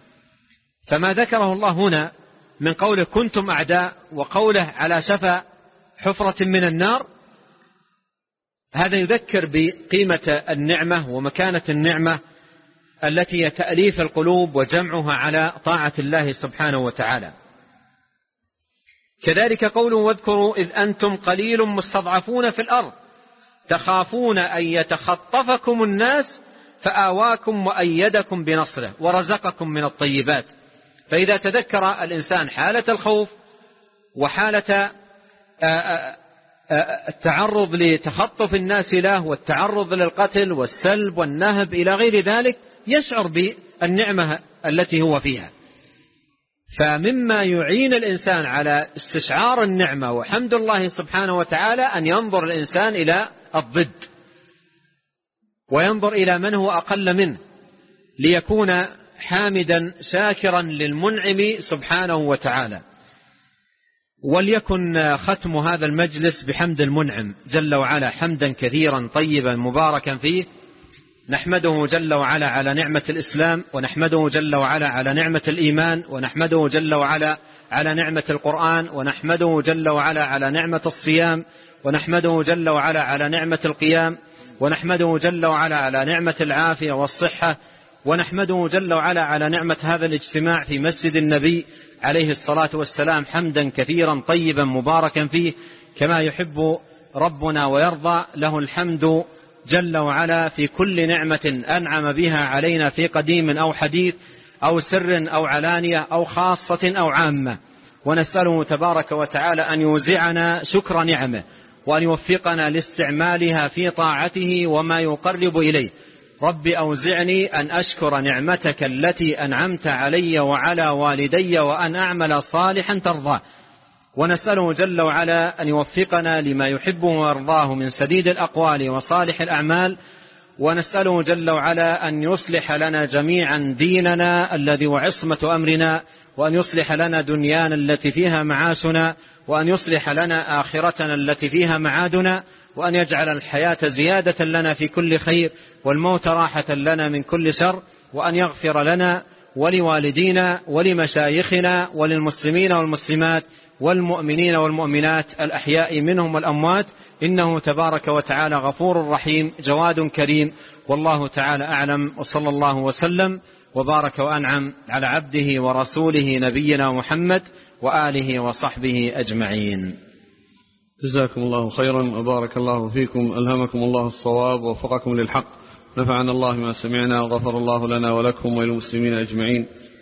[SPEAKER 2] فما ذكره الله هنا من قوله كنتم أعداء وقوله على شفا حفرة من النار هذا يذكر بقيمة النعمة ومكانة النعمة التي هي تأليف القلوب وجمعها على طاعة الله سبحانه وتعالى. كذلك قوله واذكروا إذ أنتم قليل مستضعفون في الأرض تخافون أن يتخطفكم الناس فآواكم وأيدكم بنصره ورزقكم من الطيبات. فإذا تذكر الإنسان حالة الخوف وحالة التعرض لتخطف الناس له والتعرض للقتل والسلب والنهب إلى غير ذلك يشعر بالنعمة التي هو فيها. فمما يعين الإنسان على استشعار النعمة وحمد الله سبحانه وتعالى أن ينظر الإنسان إلى الضد وينظر إلى من هو أقل منه ليكون حامدا شاكرا للمنعم سبحانه وتعالى. وليكن ختم هذا المجلس بحمد المنعم جل وعلا حمدا كثيرا طيبا مباركا فيه. نحمده جل وعلا على نعمة الإسلام ونحمده جل وعلا على نعمة الإيمان ونحمده جل وعلا على نعمة القرآن ونحمده جل وعلا على نعمة الصيام ونحمده جل وعلا على نعمة القيام ونحمده جل وعلا على نعمة العافية والصحة ونحمده جل وعلا على نعمة هذا الاجتماع في مسجد النبي عليه الصلاة والسلام حمدا كثيرا طيبا مباركا فيه كما يحب ربنا ويرضى له الحمد جل وعلا في كل نعمة أنعم بها علينا في قديم أو حديث أو سر أو علانية أو خاصة أو عامة. ونسأله تبارك وتعالى أن يوزعنا شكر نعمه وأن يوفقنا لاستعمالها في طاعته وما يقرب إليه. رب أوزعني أن أشكر نعمتك التي أنعمت علي وعلى والدي وأن أعمل صالحا ترضاه. ونسأله جل وعلا أن يوفقنا لما يحبه ويرضاه من سديد الأقوال وصالح الأعمال. ونسأله جل وعلا أن يصلح لنا جميعا ديننا الذي وعصمة أمرنا وأن يصلح لنا دنيانا التي فيها معاشنا وأن يصلح لنا آخرتنا التي فيها معادنا وأن يجعل الحياة زيادة لنا في كل خير والموت راحة لنا من كل شر وأن يغفر لنا ولوالدينا ولمشايخنا وللمسلمين والمسلمات والمؤمنين والمؤمنات الأحياء منهم والأموات إنه تبارك وتعالى غفور رحيم جواد كريم والله تعالى أعلم وصلى الله وسلم وبارك وأنعم على عبده ورسوله نبينا محمد وآله وصحبه أجمعين.
[SPEAKER 1] جزاكم الله خيرا وبارك الله فيكم ألهمكم الله الصواب ووفقكم للحق. نفعنا الله ما سمعنا وغفر الله لنا ولكم وللمسلمين أجمعين.